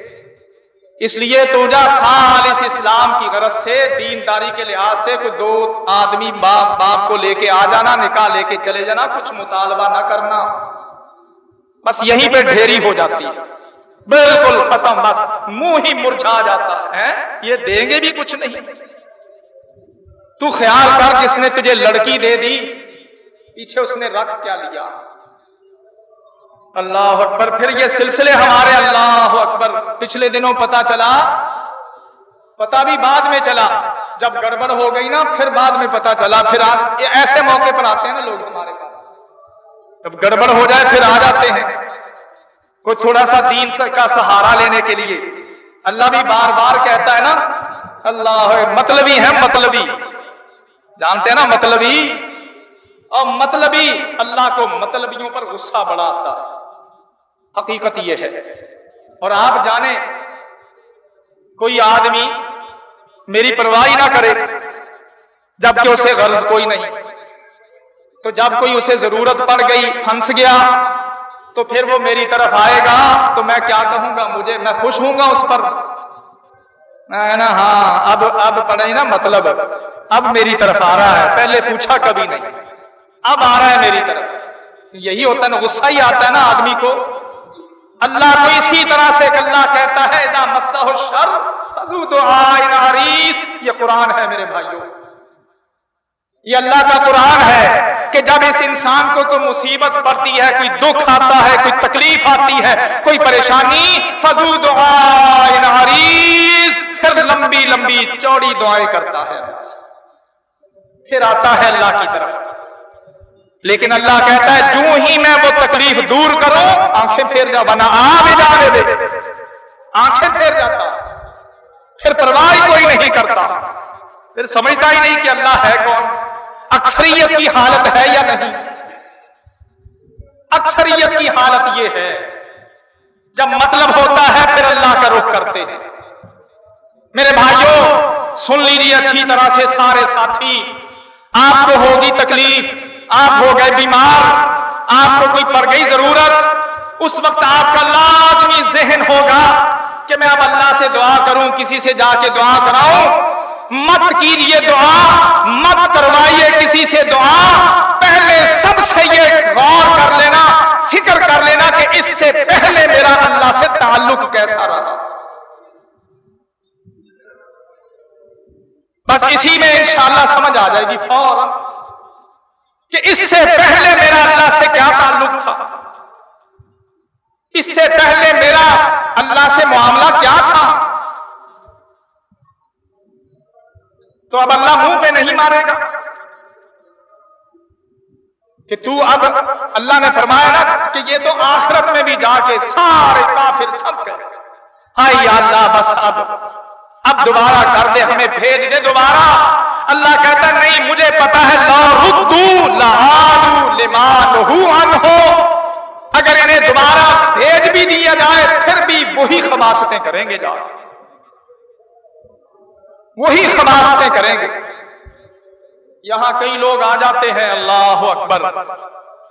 اس لیے تو جا خان اس اسلام کی غرض سے دینداری کے لحاظ سے کوئی دو آدمی باپ باپ کو لے کے آ جانا، نکاح لے کے چلے جانا، کچھ مطالبہ نہ کرنا۔ بس یہیں پہ ڈھیری ہو جاتی ہے۔ بالکل ختم، بس منہ ہی مرجھا جاتا ہے۔ یہ دیں گے بھی کچھ نہیں۔ تو خیال کر، جس نے تجھے لڑکی دے دی، پیچھے اس نے رکھ کیا لیا۔ اللہ اکبر، پھر یہ سلسلے ہمارے اللہ اکبر۔ پچھلے دنوں پتا چلا پتا بھی بعد میں چلا۔ جب گڑبڑ ہو گئی نا، پھر بعد میں پتا چلا۔ پھر آپ یہ ایسے موقع پر آتے ہیں نا لوگ ہمارے پاس۔ جب گڑبڑ ہو جائے، پھر آ جاتے ہیں۔ کوئی تھوڑا سا دین کا سہارا لینے کے لیے۔ اللہ بھی بار بار کہتا ہے نا، اللہ مطلبی ہے مطلبی۔ جانتے ہیں نا، مطلبی۔ اور مطلبی اللہ کو مطلبیوں پر غصہ بڑا آتا حقیقت یہ ہے۔ اور آپ جانیں کوئی آدمی میری پرواہی نہ کرے جبکہ اسے غرض کوئی نہیں۔ تو جب کوئی اسے ضرورت پڑ گئی، پھنس گیا، تو پھر وہ میری طرف آئے گا، تو میں کیا کہوں گا؟ مجھے، میں خوش ہوں گا اس پر۔ نا ہاں اب اب پڑے نا مطلب۔ اب میری طرف آ رہا ہے، پہلے پوچھا کبھی نہیں۔ اب آ رہا ہے میری طرف۔ یہی ہوتا ہے نا، غصہ ہی آتا ہے نا آدمی کو۔ اللہ کو اسی طرح سے اللہ کہتا ہے یہ قرآن ہے میرے بھائیوں یہ اللہ کا قرآن ہے کہ جب اس انسان کو کوئی مصیبت پڑتی ہے، کوئی دکھ آتا ہے، کوئی تکلیف آتی ہے، کوئی پریشانی فضو حریض پھر لمبی لمبی چوڑی دعائیں کرتا ہے۔ پھر آتا ہے اللہ کی طرف۔ لیکن اللہ کہتا ہے جو ہی میں وہ تکلیف دور کروں، آنکھیں پھیر جا بنا آ بھی دے. آنکھیں پھیر جاتا، پھر پرواہ کوئی نہیں کرتا۔ پھر سمجھتا ہی نہیں کہ اللہ ہے کون، اکثریت کی حالت ہے یا نہیں۔ اکثریت کی حالت یہ ہے، جب مطلب ہوتا ہے، پھر اللہ کا رخ کرتے ہیں۔ میرے بھائیوں، سن لیجیے اچھی طرح سے سارے ساتھی، آپ کو ہوگی تکلیف۔ آپ ہو گئے بیمار، آپ کو کوئی پڑ گئی ضرورت، اس وقت آپ کا لازمی ذہن ہوگا کہ میں اب اللہ سے دعا کروں، کسی سے جا کے دعا کراؤں۔ مت کیجیے دعا، مت کروائیے کسی سے دعا۔ پہلے سب سے یہ غور کر لینا، فکر کر لینا کہ اس سے پہلے میرا اللہ سے تعلق کیسا رہا۔ بس اسی میں انشاءاللہ سمجھ آ جائے گی، فوراً۔ کہ اس سے پہلے میرا اللہ سے کیا تعلق تھا؟ اس سے پہلے میرا اللہ سے معاملہ کیا تھا؟ تو اب اللہ منہ پہ نہیں مارے گا کہ تو اب اللہ نے فرمایا نا کہ یہ تو آخرت میں بھی جا کے سارے کافر سب کر آئی اللہ، بس اب اب دوبارہ کر دے، ہمیں بھیج دے دوبارہ۔ اللہ کہتا نہیں، مجھے پتا ہے، لا اگر انہیں دوبارہ بھیج بھی دیا جائے، پھر بھی وہی خباستیں کریں گے جا وہی خباستیں کریں گے۔ یہاں کئی لوگ آ جاتے ہیں، اللہ اکبر۔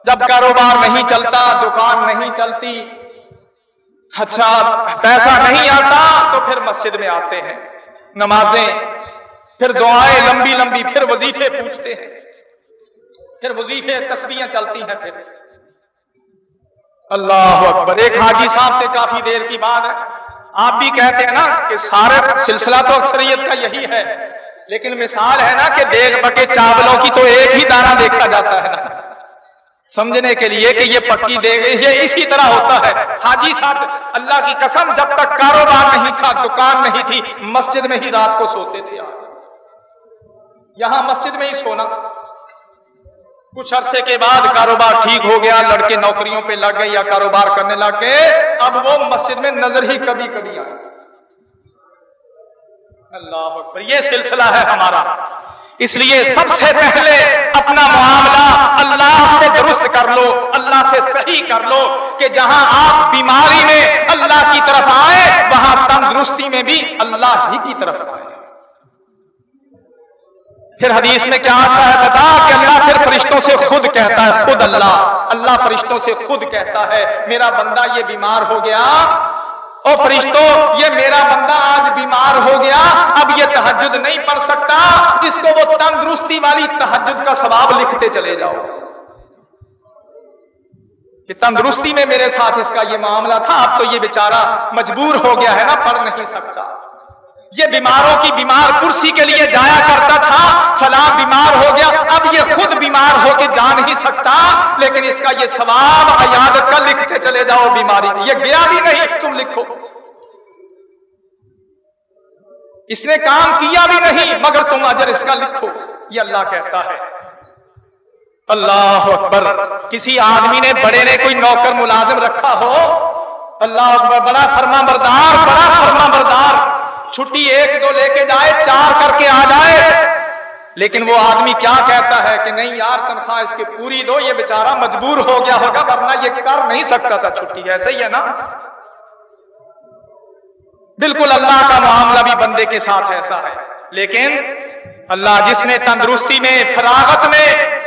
جب کاروبار نہیں چلتا، دکان نہیں چلتی اچھا پیسہ نہیں آتا، تو پھر مسجد میں آتے ہیں۔ نمازیں پھر دعائیں لمبی لمبی، پھر وظیفے پوچھتے ہیں۔ پھر وظیفے تصویریں چلتی ہیں پھر۔ اللہ اکبر، ایک حاجی صاحب سے کافی دیر کی بات ہے۔ آپ بھی کہتے ہیں نا کہ سارے سلسلہ تو اکثریت کا یہی ہے۔ لیکن مثال ہے نا کہ دیکھ بکے چاولوں کی تو ایک ہی دانہ دیکھا جاتا ہے۔ نا سمجھنے کے لیے کہ یہ پکی دے گئی یہ اسی طرح ہوتا ہے۔ حاجی صاحب، اللہ کی قسم، جب تک کاروبار نہیں تھا، دکان نہیں تھی، مسجد میں ہی رات کو سوتے تھے آپ۔ یہاں مسجد میں ہی سونا۔ کچھ عرصے کے بعد کاروبار ٹھیک ہو گیا، لڑکے نوکریوں پہ لگ گئے یا کاروبار کرنے لگ گئے، اب وہ مسجد میں نظر ہی کبھی کبھی آئی اللہ اکبر، یہ سلسلہ ہے ہمارا۔ اس لیے سب سے پہلے اپنا معاملہ اللہ سے درست کر لو، اللہ سے صحیح کر لو کہ جہاں آپ بیماری میں اللہ کی طرف آئے، وہاں تندرستی میں بھی اللہ ہی کی طرف آئے۔ پھر حدیث میں کیا آتا ہے؟ بتا کہ اللہ پھر فرشتوں سے خود کہتا ہے، خود اللہ۔ اللہ فرشتوں سے خود کہتا ہے، میرا بندہ یہ بیمار ہو گیا۔ او فرشتوں یہ میرا بندہ آج بیمار ہو گیا۔ اب یہ تحجد نہیں پڑھ سکتا۔ اس کو وہ تندرستی والی تحجد کا ثواب لکھتے چلے جاؤ۔ کہ تندرستی میں میرے ساتھ اس کا یہ معاملہ تھا، اب تو یہ بیچارہ مجبور ہو گیا ہے نا، پڑھ نہیں سکتا۔ یہ بیماروں کی بیمار کرسی کے لیے جایا کرتا تھا، فلاں بیمار ہو گیا۔ اب یہ خود بیمار ہو کے جا نہیں سکتا، لیکن اس کا یہ ثواب عیادت کا لکھتے چلے جاؤ بیماری۔ یہ گیا بھی نہیں، تم لکھو۔ اس نے کام کیا بھی نہیں، مگر تم اجر اس کا لکھو۔ یہ اللہ کہتا ہے۔ اللہ اکبر۔ کسی آدمی نے بڑے نے کوئی نوکر ملازم رکھا ہو، اللہ اکبر، بڑا فرما بردار بڑا فرما بردار چھٹی ایک دو لے کے جائے، چار کر کے آ جائے۔ لیکن وہ آدمی کیا کہتا ہے کہ نہیں یار، تنخواہ اس کی پوری دو، یہ بیچارہ مجبور ہو گیا ہوگا، ورنہ یہ کر نہیں سکتا تھا۔ چھٹی ایسے ہی ہے نا۔ بالکل اللہ کا معاملہ بھی بندے کے ساتھ ایسا ہے۔ لیکن اللہ جس نے تندرستی میں، فراغت میں،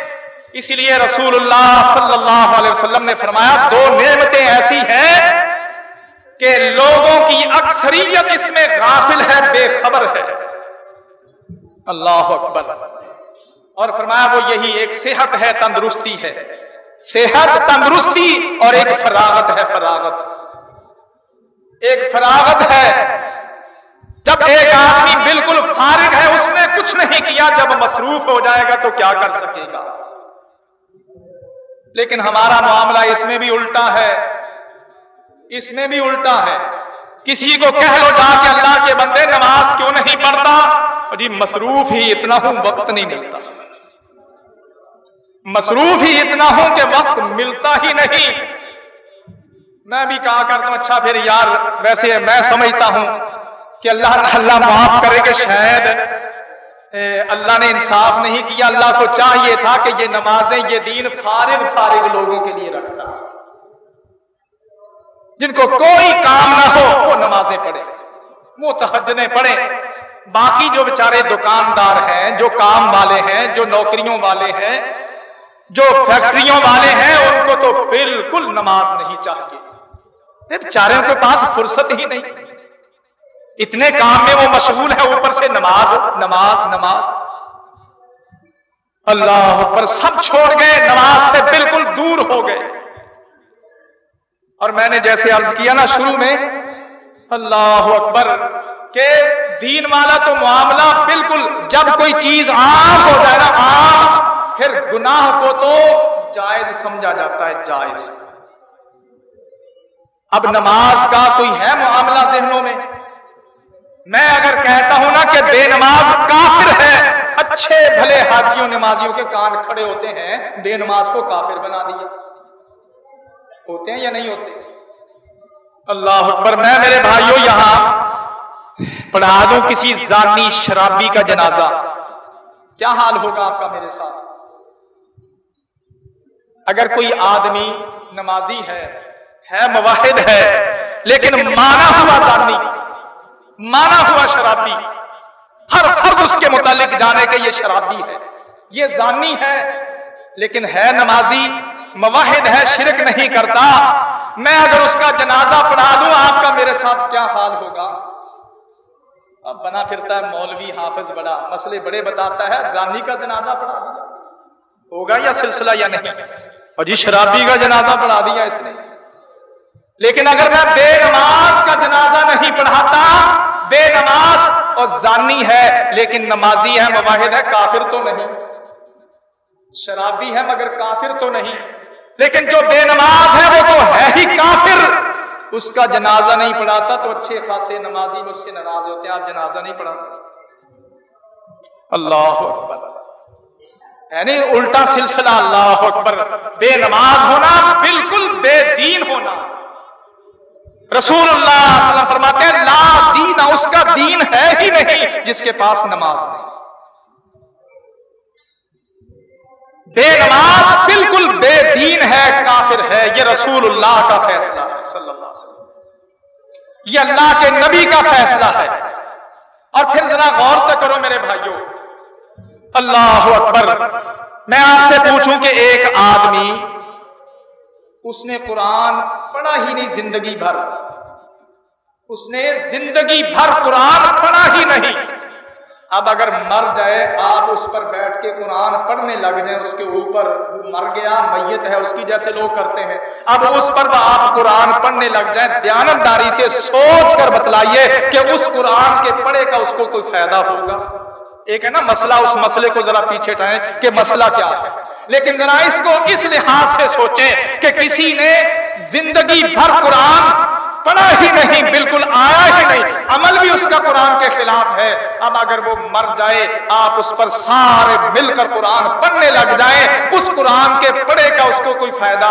اس لیے رسول اللہ صلی اللہ علیہ وسلم نے فرمایا، دو نعمتیں ایسی ہیں کہ لوگوں کی اکثریت اس میں غافل ہے، بے خبر ہے۔ اللہ اکبر۔ اور فرمایا، وہ یہی ایک صحت ہے، تندرستی ہے۔ صحت تندرستی اور ایک فراغت ہے، فراغت۔ ایک فراغت ہے۔ جب ایک آدمی بالکل فارغ ہے، اس نے کچھ نہیں کیا، جب مصروف ہو جائے گا تو کیا کر سکے گا؟ لیکن ہمارا معاملہ اس میں بھی الٹا ہے۔ اس میں بھی الٹا ہے۔ کسی کو کہہ لو جا کے اللہ کے بندے نماز کیوں نہیں پڑھتا؟ جی مصروف ہی اتنا ہوں وقت نہیں ملتا۔ مصروف ہی اتنا ہوں کہ وقت ملتا ہی نہیں۔ میں بھی کہا کرتا ہوں اچھا پھر یار، ویسے میں سمجھتا ہوں کہ اللہ اللہ معاف کرے کہ شاید اللہ نے انصاف نہیں کیا۔ اللہ کو چاہیے تھا کہ یہ نمازیں، یہ دین فارغ فارغ لوگوں کے لیے رکھتا۔ جن کو کوئی کام نہ ہو، وہ نمازیں پڑھے وہ تحجنے پڑھے باقی جو بیچارے دکاندار ہیں، جو کام والے ہیں، جو نوکریوں والے ہیں، جو فیکٹریوں والے ہیں، ان کو تو بالکل نماز نہیں چاہیے۔ بیچاروں کے پاس فرصت ہی نہیں۔ اتنے کام میں وہ مشغول ہے اوپر سے نماز نماز نماز۔ اللہ پر سب چھوڑ گئے، نماز سے بالکل دور ہو گئے۔ اور میں نے جیسے عرض کیا نا شروع میں، اللہ اکبر، کہ دین والا تو معاملہ بالکل جب کوئی چیز عام ہو جائے نا، عام، پھر گناہ کو تو جائز سمجھا جاتا ہے، جائز۔ اب نماز کا کوئی ہے معاملہ ذہنوں میں؟ میں اگر کہتا ہوں نا کہ بے نماز کافر ہے، اچھے بھلے حاجیوں نمازیوں کے کان کھڑے ہوتے ہیں، بے نماز کو کافر بنا دیا۔ ہوتے ہیں یا نہیں ہوتے؟ اللہ اکبر میں میرے بھائیوں یہاں پڑھا دوں کسی زانی شرابی کا جنازہ۔ کیا حال ہوگا آپ کا میرے ساتھ؟ اگر کوئی آدمی نمازی ہے ہے مواحد ہے لیکن مانا ہوا زانی مانا ہوا شرابی ہر فرد اس کے متعلق جانے کے یہ شرابی ہے۔ یہ زانی ہے لیکن ہے نمازی مواحد ہے، شرک نہیں کرتا۔ میں اگر اس کا جنازہ پڑھا دوں، آپ کا میرے ساتھ کیا حال ہوگا؟ اب بنا پھرتا ہے، مولوی حافظ بڑا مسئلے بڑے بتاتا ہے، زانی کا جنازہ پڑھا دیا۔ ہوگا یا سلسلہ یا نہیں؟ اور جی شرابی کا جنازہ پڑھا دیا اس نے۔ لیکن اگر میں بے نماز کا جنازہ نہیں پڑھاتا، بے نماز اور زانی ہے، لیکن نمازی ہے، مواحد ہے، کافر تو نہیں۔ شرابی ہے، مگر کافر تو نہیں۔ لیکن جو بے نماز ہے وہ تو ہے ہی کافر۔ اس کا جنازہ نہیں پڑھاتا تو اچھے خاصے نمازی مجھ سے ناراض ہوتے ہیں، آپ جنازہ نہیں پڑھاتے اللہ اکبر۔ یعنی الٹا سلسلہ، اللہ اکبر۔ بے نماز ہونا بالکل بے دین ہونا۔ رسول اللہ صلی اللہ علیہ وسلم فرماتے ہیں، لا دین، اس کا دین ہے ہی نہیں جس کے پاس نماز نہیں۔ بے نماز بالکل بے دین ہے، کافر ہے، یہ رسول اللہ کا فیصلہ ہے۔ صلی اللہ علیہ وسلم یہ اللہ کے نبی کا فیصلہ ہے۔ اور پھر ذرا غور تو کرو میرے بھائیوں۔ اللہ اکبر، میں آپ سے پوچھوں کہ ایک آدمی اس نے قرآن پڑھا ہی نہیں زندگی بھر۔ اس نے زندگی بھر قرآن پڑھا ہی نہیں۔ اب اگر مر جائے، آپ اس پر بیٹھ کے قرآن پڑھنے لگ جائیں، اس کے اوپر مر گیا، میت ہے، اس کی جیسے لوگ کرتے ہیں۔ اب اس پر آپ قرآن پڑھنے لگ جائیں، دیانتداری سے سوچ کر بتلائیے کہ اس قرآن کے پڑھے کا اس کو کوئی فائدہ ہوگا۔ ایک ہے نا، مسئلہ، اس مسئلے کو ذرا پیچھے ٹائیں کہ مسئلہ کیا ہے۔ لیکن ذرا اس کو اس لحاظ سے سوچیں کہ کسی نے زندگی بھر قرآن پڑھا ہی نہیں، بالکل آیا ہی نہیں۔ عمل بھی اس کا قرآن کے خلاف ہے۔ اب اگر وہ مر جائے، آپ اس پر سارے مل کر قرآن پڑھنے لگ جائیں، اس قرآن کے پڑھے کا اس کو کوئی فائدہ؟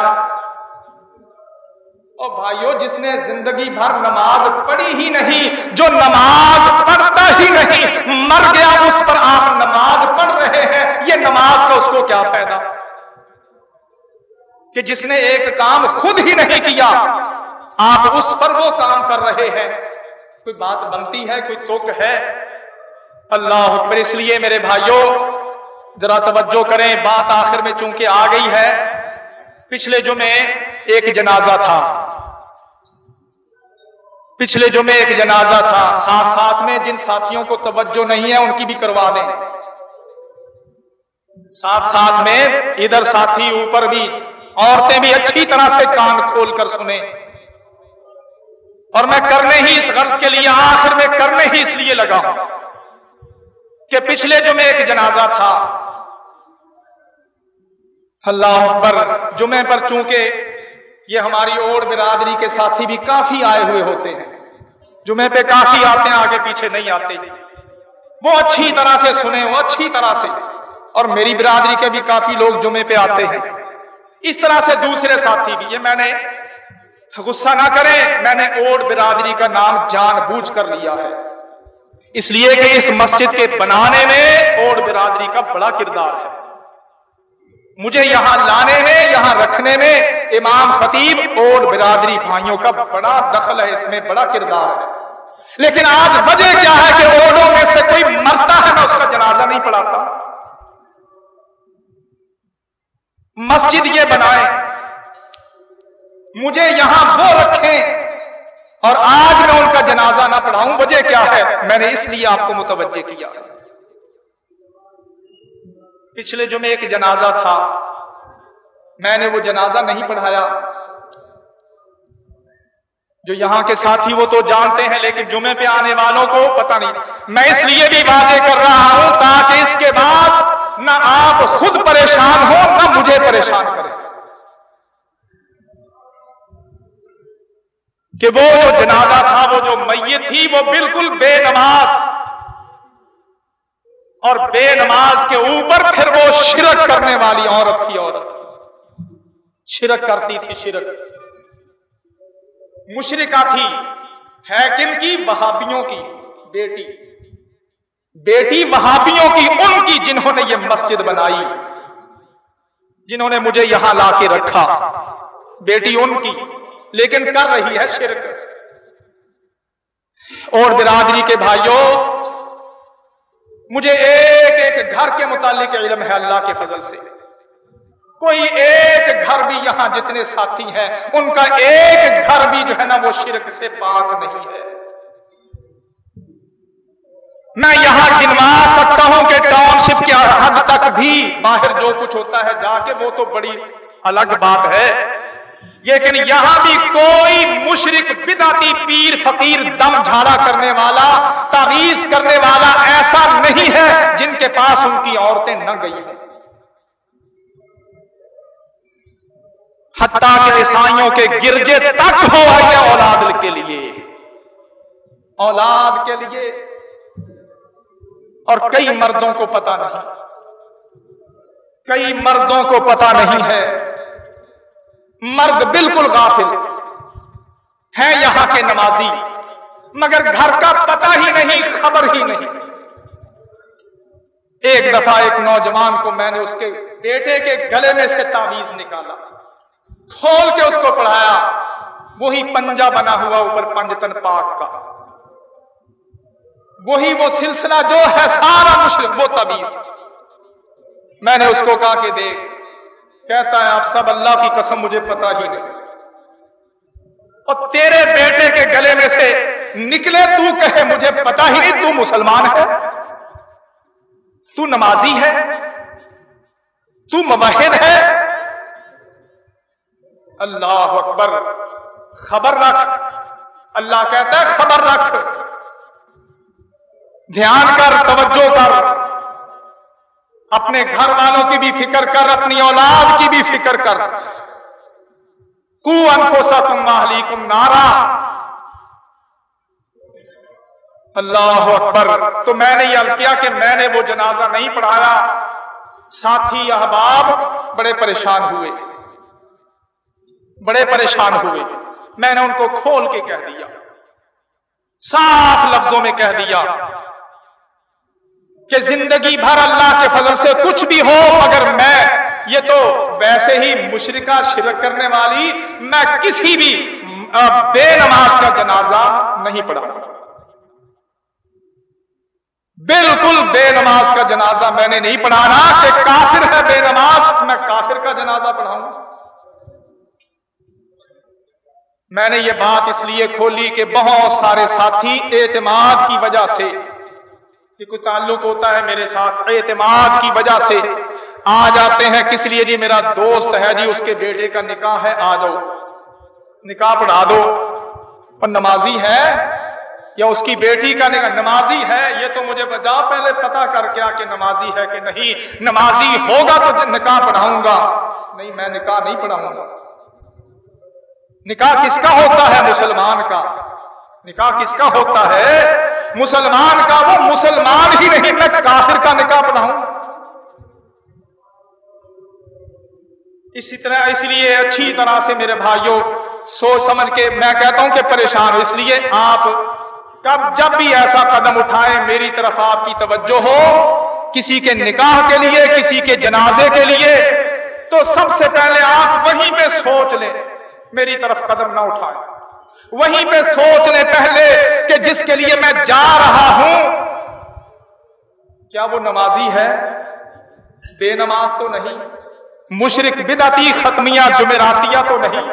اور بھائیو، جس نے زندگی بھر نماز پڑھی ہی نہیں، جو نماز پڑھتا ہی نہیں، مر گیا، اس پر آپ نماز پڑھ رہے ہیں، یہ نماز کا اس کو کیا فائدہ؟ کہ جس نے ایک کام خود ہی نہیں کیا آپ اس پر وہ کام کر رہے ہیں۔ کوئی بات بنتی ہے، کوئی توک ہے۔ اللہ پر اس لیے میرے بھائیوں ذرا توجہ کریں۔ بات آخر میں چونکہ آ گئی ہے، پچھلے جمعے ایک جنازہ تھا۔ پچھلے جمعے ایک جنازہ تھا۔ ساتھ ساتھ میں جن ساتھیوں کو توجہ نہیں ہے، ان کی بھی کروا دیں۔ ساتھ ساتھ میں ادھر ساتھی اوپر بھی، عورتیں بھی اچھی طرح سے کان کھول کر سنیں۔ اور میں کرنے ہی اس غرض کے لیے آخر میں کرنے ہی اس لیے لگا ہوں کہ پچھلے جو میں ایک جنازہ تھا، اللہ اکبر جمعے پر چونکہ یہ ہماری اوڑ برادری کے ساتھی بھی کافی آئے ہوئے ہوتے ہیں جمعے پہ کافی آتے ہیں، آگے پیچھے نہیں آتے۔ وہ اچھی طرح سے سنے وہ اچھی طرح سے۔ اور میری برادری کے بھی کافی لوگ جمعے پہ آتے ہیں۔ اس طرح سے دوسرے ساتھی بھی، یہ میں نے غصہ نہ کریں، میں نے اوڑ برادری کا نام جان بوجھ کر لیا ہے۔ اس لیے کہ اس مسجد کے بنانے میں اوڑ برادری کا بڑا کردار ہے۔ مجھے یہاں لانے میں، یہاں رکھنے میں امام خطیب اور برادری بھائیوں کا بڑا دخل ہے، اس میں بڑا کردار ہے۔ لیکن آج وجہ کیا ہے کہ اوڑوں میں سے کوئی مرتا ہے، میں اس کا جنازہ نہیں پڑھاتا۔ مسجد یہ بنائے مجھے یہاں وہ رکھیں۔ اور آج میں ان کا جنازہ نہ پڑھاؤں، وجہ کیا ہے؟ میں نے اس لیے آپ کو متوجہ کیا۔ پچھلے جمعے ایک جنازہ تھا۔ میں نے وہ جنازہ نہیں پڑھایا۔ جو یہاں کے ساتھی وہ تو جانتے ہیں، لیکن جمعے پہ آنے والوں کو پتہ نہیں۔ میں اس لیے بھی واضح کر رہا ہوں تاکہ اس کے بعد نہ آپ خود پریشان ہو نہ مجھے پریشان کریں۔ کہ وہ جو جنازہ تھا، وہ جو میت تھی، وہ بالکل بے نماز۔ اور بے نماز کے اوپر پھر وہ شرک کرنے والی عورت تھی، عورت۔ شرک کرتی تھی، شرک۔ مشرقہ تھی، ہے کن کی؟ وہابیوں کی۔ بیٹی۔ بیٹی وہابیوں کی، ان کی جنہوں نے یہ مسجد بنائی، جنہوں نے مجھے یہاں لا کے رکھا۔ بیٹی ان کی۔ لیکن کر رہی ہے شرک۔ اور برادری کے بھائیوں مجھے ایک ایک گھر کے متعلق علم ہے اللہ کے فضل سے۔ کوئی ایک گھر بھی یہاں جتنے ساتھی ہیں ان کا ایک گھر بھی جو ہے نا وہ شرک سے پاک نہیں ہے۔ میں یہاں گنوا سکتا ہوں کہ ٹاؤن شپ کے حد تک بھی باہر جو کچھ ہوتا ہے جا کے وہ تو بڑی الگ بات ہے۔ لیکن یہاں بھی کوئی مشرق بداتی پیر، فقیر، دم جھاڑا کرنے والا تعویذ کرنے والا ایسا نہیں ہے جن کے پاس ان کی عورتیں نہ گئی ہیں حتیٰ کے عیسائیوں کے گرجے تک ہو آئے اولاد کے لیے۔ اولاد کے لیے۔ اور کئی مردوں کو پتا نہیں۔ کئی مردوں کو پتا نہیں ہے۔ مرد بالکل غافل ہے یہاں کے نمازی، مگر گھر کا پتہ ہی نہیں، خبر ہی نہیں۔ ایک دفعہ ایک نوجوان کو میں نے اس کے بیٹے کے گلے میں سے تعویذ نکالا، کھول کے اس کو پڑھایا، وہی پنجا بنا ہوا اوپر پنجتن پاک کا۔ وہی وہ سلسلہ جو ہے سارا مشرق، وہ تعویذ میں نے اس کو کہا کہ دیکھ کہتا ہے، آپ سب اللہ کی قسم مجھے پتا ہی نہیں. اور تیرے بیٹے کے گلے میں سے نکلے تو کہے، مجھے پتا ہی نہیں تو مسلمان ہے، تو نمازی ہے، تو مباحد ہے. اللہ اکبر، خبر رکھ، اللہ کہتا ہے خبر رکھ، دھیان کر، توجہ کر۔ اپنے گھر والوں کی بھی فکر کر، اپنی اولاد کی بھی فکر کر۔ کو انفوسا تم ماہلی کم نارا۔ اللہ اکبر، تو میں نے یہ کیا کہ میں نے وہ جنازہ نہیں پڑھایا۔ ساتھی احباب بڑے پریشان ہوئے۔ بڑے پریشان ہوئے۔ میں نے ان کو کھول کے کہہ دیا۔ صاف لفظوں میں کہہ دیا۔ کہ زندگی بھر اللہ کے فضل سے کچھ بھی ہو، مگر میں، یہ تو ویسے ہی مشرقہ شرک کرنے والی، میں کسی بھی بے نماز کا جنازہ نہیں پڑھا۔ بالکل بے نماز کا جنازہ میں نے نہیں پڑھانا کہ کافر ہے بے نماز، میں کافر کا جنازہ پڑھاؤں۔ میں نے یہ بات اس لیے کھولی کہ بہت سارے ساتھی اعتماد کی وجہ سے کہ کوئی تعلق ہوتا ہے میرے ساتھ، اعتماد کی وجہ سے۔ آ جاتے ہیں، کس لیے؟ جی میرا دوست ہے جی اس کے بیٹے کا نکاح ہے، آ جاؤ۔ نکاح پڑھا دو۔ اور نمازی ہے یا اس کی بیٹی کا نکاح؟ نمازی ہے، یہ تو مجھے بجا پہلے پتا کر کے کہ نمازی ہے کہ نہیں۔ نمازی ہوگا تو نکاح پڑھاؤں گا۔ نہیں، میں نکاح نہیں پڑھاؤں گا۔ نکاح کس کا ہوتا ہے؟ مسلمان کا۔ نکاح کس کا ہوتا ہے؟ مسلمان کا وہ مسلمان ہی نہیں، میں کافر کا نکاح پڑھاؤں اسی طرح اس لیے اچھی طرح سے میرے بھائیوں، سوچ سمجھ کے میں کہتا ہوں کہ پریشان ہو۔ اس لیے آپ کب جب بھی ایسا قدم اٹھائیں، میری طرف آپ کی توجہ ہو۔ کسی کے نکاح کے لیے، کسی کے جنازے کے لیے۔ تو سب سے پہلے آپ وہیں پہ سوچ لیں۔ میری طرف قدم نہ اٹھائیں۔ وہیں پہ سوچ لیں پہلے کہ جس کے لیے میں جا رہا ہوں، کیا وہ نمازی ہے؟ بے نماز تو نہیں مشرق بدعتی ختمیاں جمعراتیہ تو نہیں۔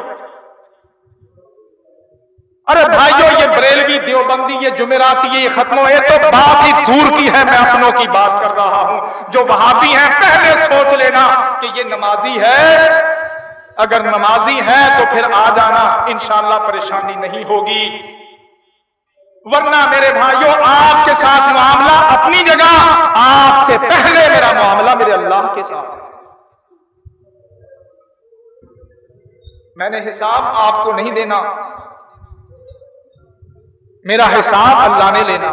ارے بھائیو، یہ بریلوی دیوبندی، یہ جمعراتی، یہ ختم ہوئے تو بات ہی دور کی ہے، میں اپنوں کی بات کر رہا ہوں۔ جو وہابی ہیں، پہلے سوچ لینا کہ یہ نمازی ہے اگر نمازی ہے تو پھر آ جانا انشاءاللہ پریشانی نہیں ہوگی۔ ورنہ میرے بھائیوں آپ کے ساتھ معاملہ اپنی جگہ، آپ سے پہلے میرا معاملہ میرے اللہ کے ساتھ۔ میں نے حساب آپ کو نہیں دینا۔ میرا حساب اللہ نے لینا۔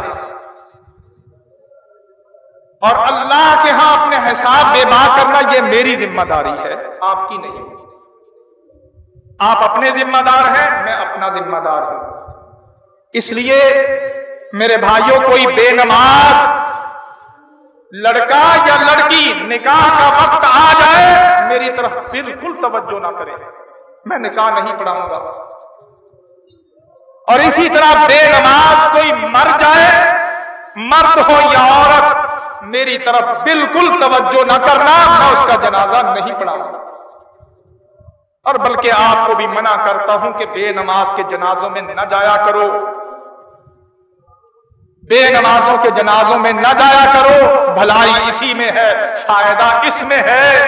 اور اللہ کے ہاں اپنے حساب بے بات کرنا یہ میری ذمہ داری ہے، آپ کی نہیں۔ آپ اپنے ذمہ دار ہیں، میں اپنا ذمہ دار ہوں۔ اس لیے میرے بھائیوں، کوئی بے نماز لڑکا یا لڑکی نکاح کا وقت آ جائے، میری طرف بالکل توجہ نہ کرے۔ میں نکاح نہیں پڑھاؤں گا۔ اور اسی طرح بے نماز کوئی مر جائے، مرد ہو یا عورت، میری طرف بالکل توجہ نہ کرنا، میں اس کا جنازہ نہیں پڑھاؤں اور بلکہ آپ کو بھی منع کرتا ہوں کہ بے نماز کے جنازوں میں نہ جایا کرو۔ بے نمازوں کے جنازوں میں نہ جایا کرو۔ بھلائی اسی میں ہے، فائدہ اس میں ہے۔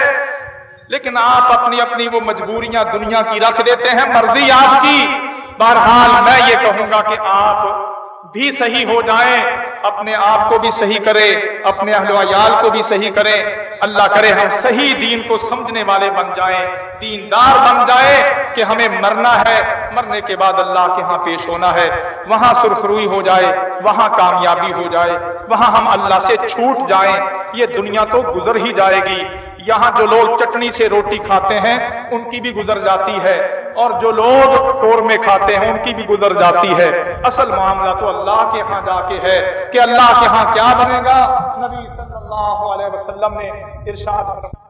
لیکن آپ اپنی اپنی وہ مجبوریاں دنیا کی رکھ دیتے ہیں، مرضی آپ کی۔ بہرحال میں یہ کہوں گا کہ آپ بھی صحیح ہو جائیں اپنے آپ کو بھی صحیح کرے، اپنے اہل ویال کو بھی صحیح کرے۔ اللہ کرے ہم صحیح دین کو سمجھنے والے بن جائیں، دیندار بن جائے کہ ہمیں مرنا ہے۔ مرنے کے بعد اللہ کے ہاں پیش ہونا ہے۔ وہاں سرخروئی ہو جائے، وہاں کامیابی ہو جائے۔ وہاں ہم اللہ سے چھوٹ جائیں۔ یہ دنیا تو گزر ہی جائے گی۔ یہاں جو لوگ چٹنی سے روٹی کھاتے ہیں، ان کی بھی گزر جاتی ہے۔ اور جو لوگ ٹور میں کھاتے ہیں، ان کی بھی گزر جاتی ہے۔ اصل معاملہ تو اللہ کے ہاں جا کے ہے کہ اللہ کے ہاں کیا بنے گا۔ نبی صلی اللہ علیہ وسلم نے ارشاد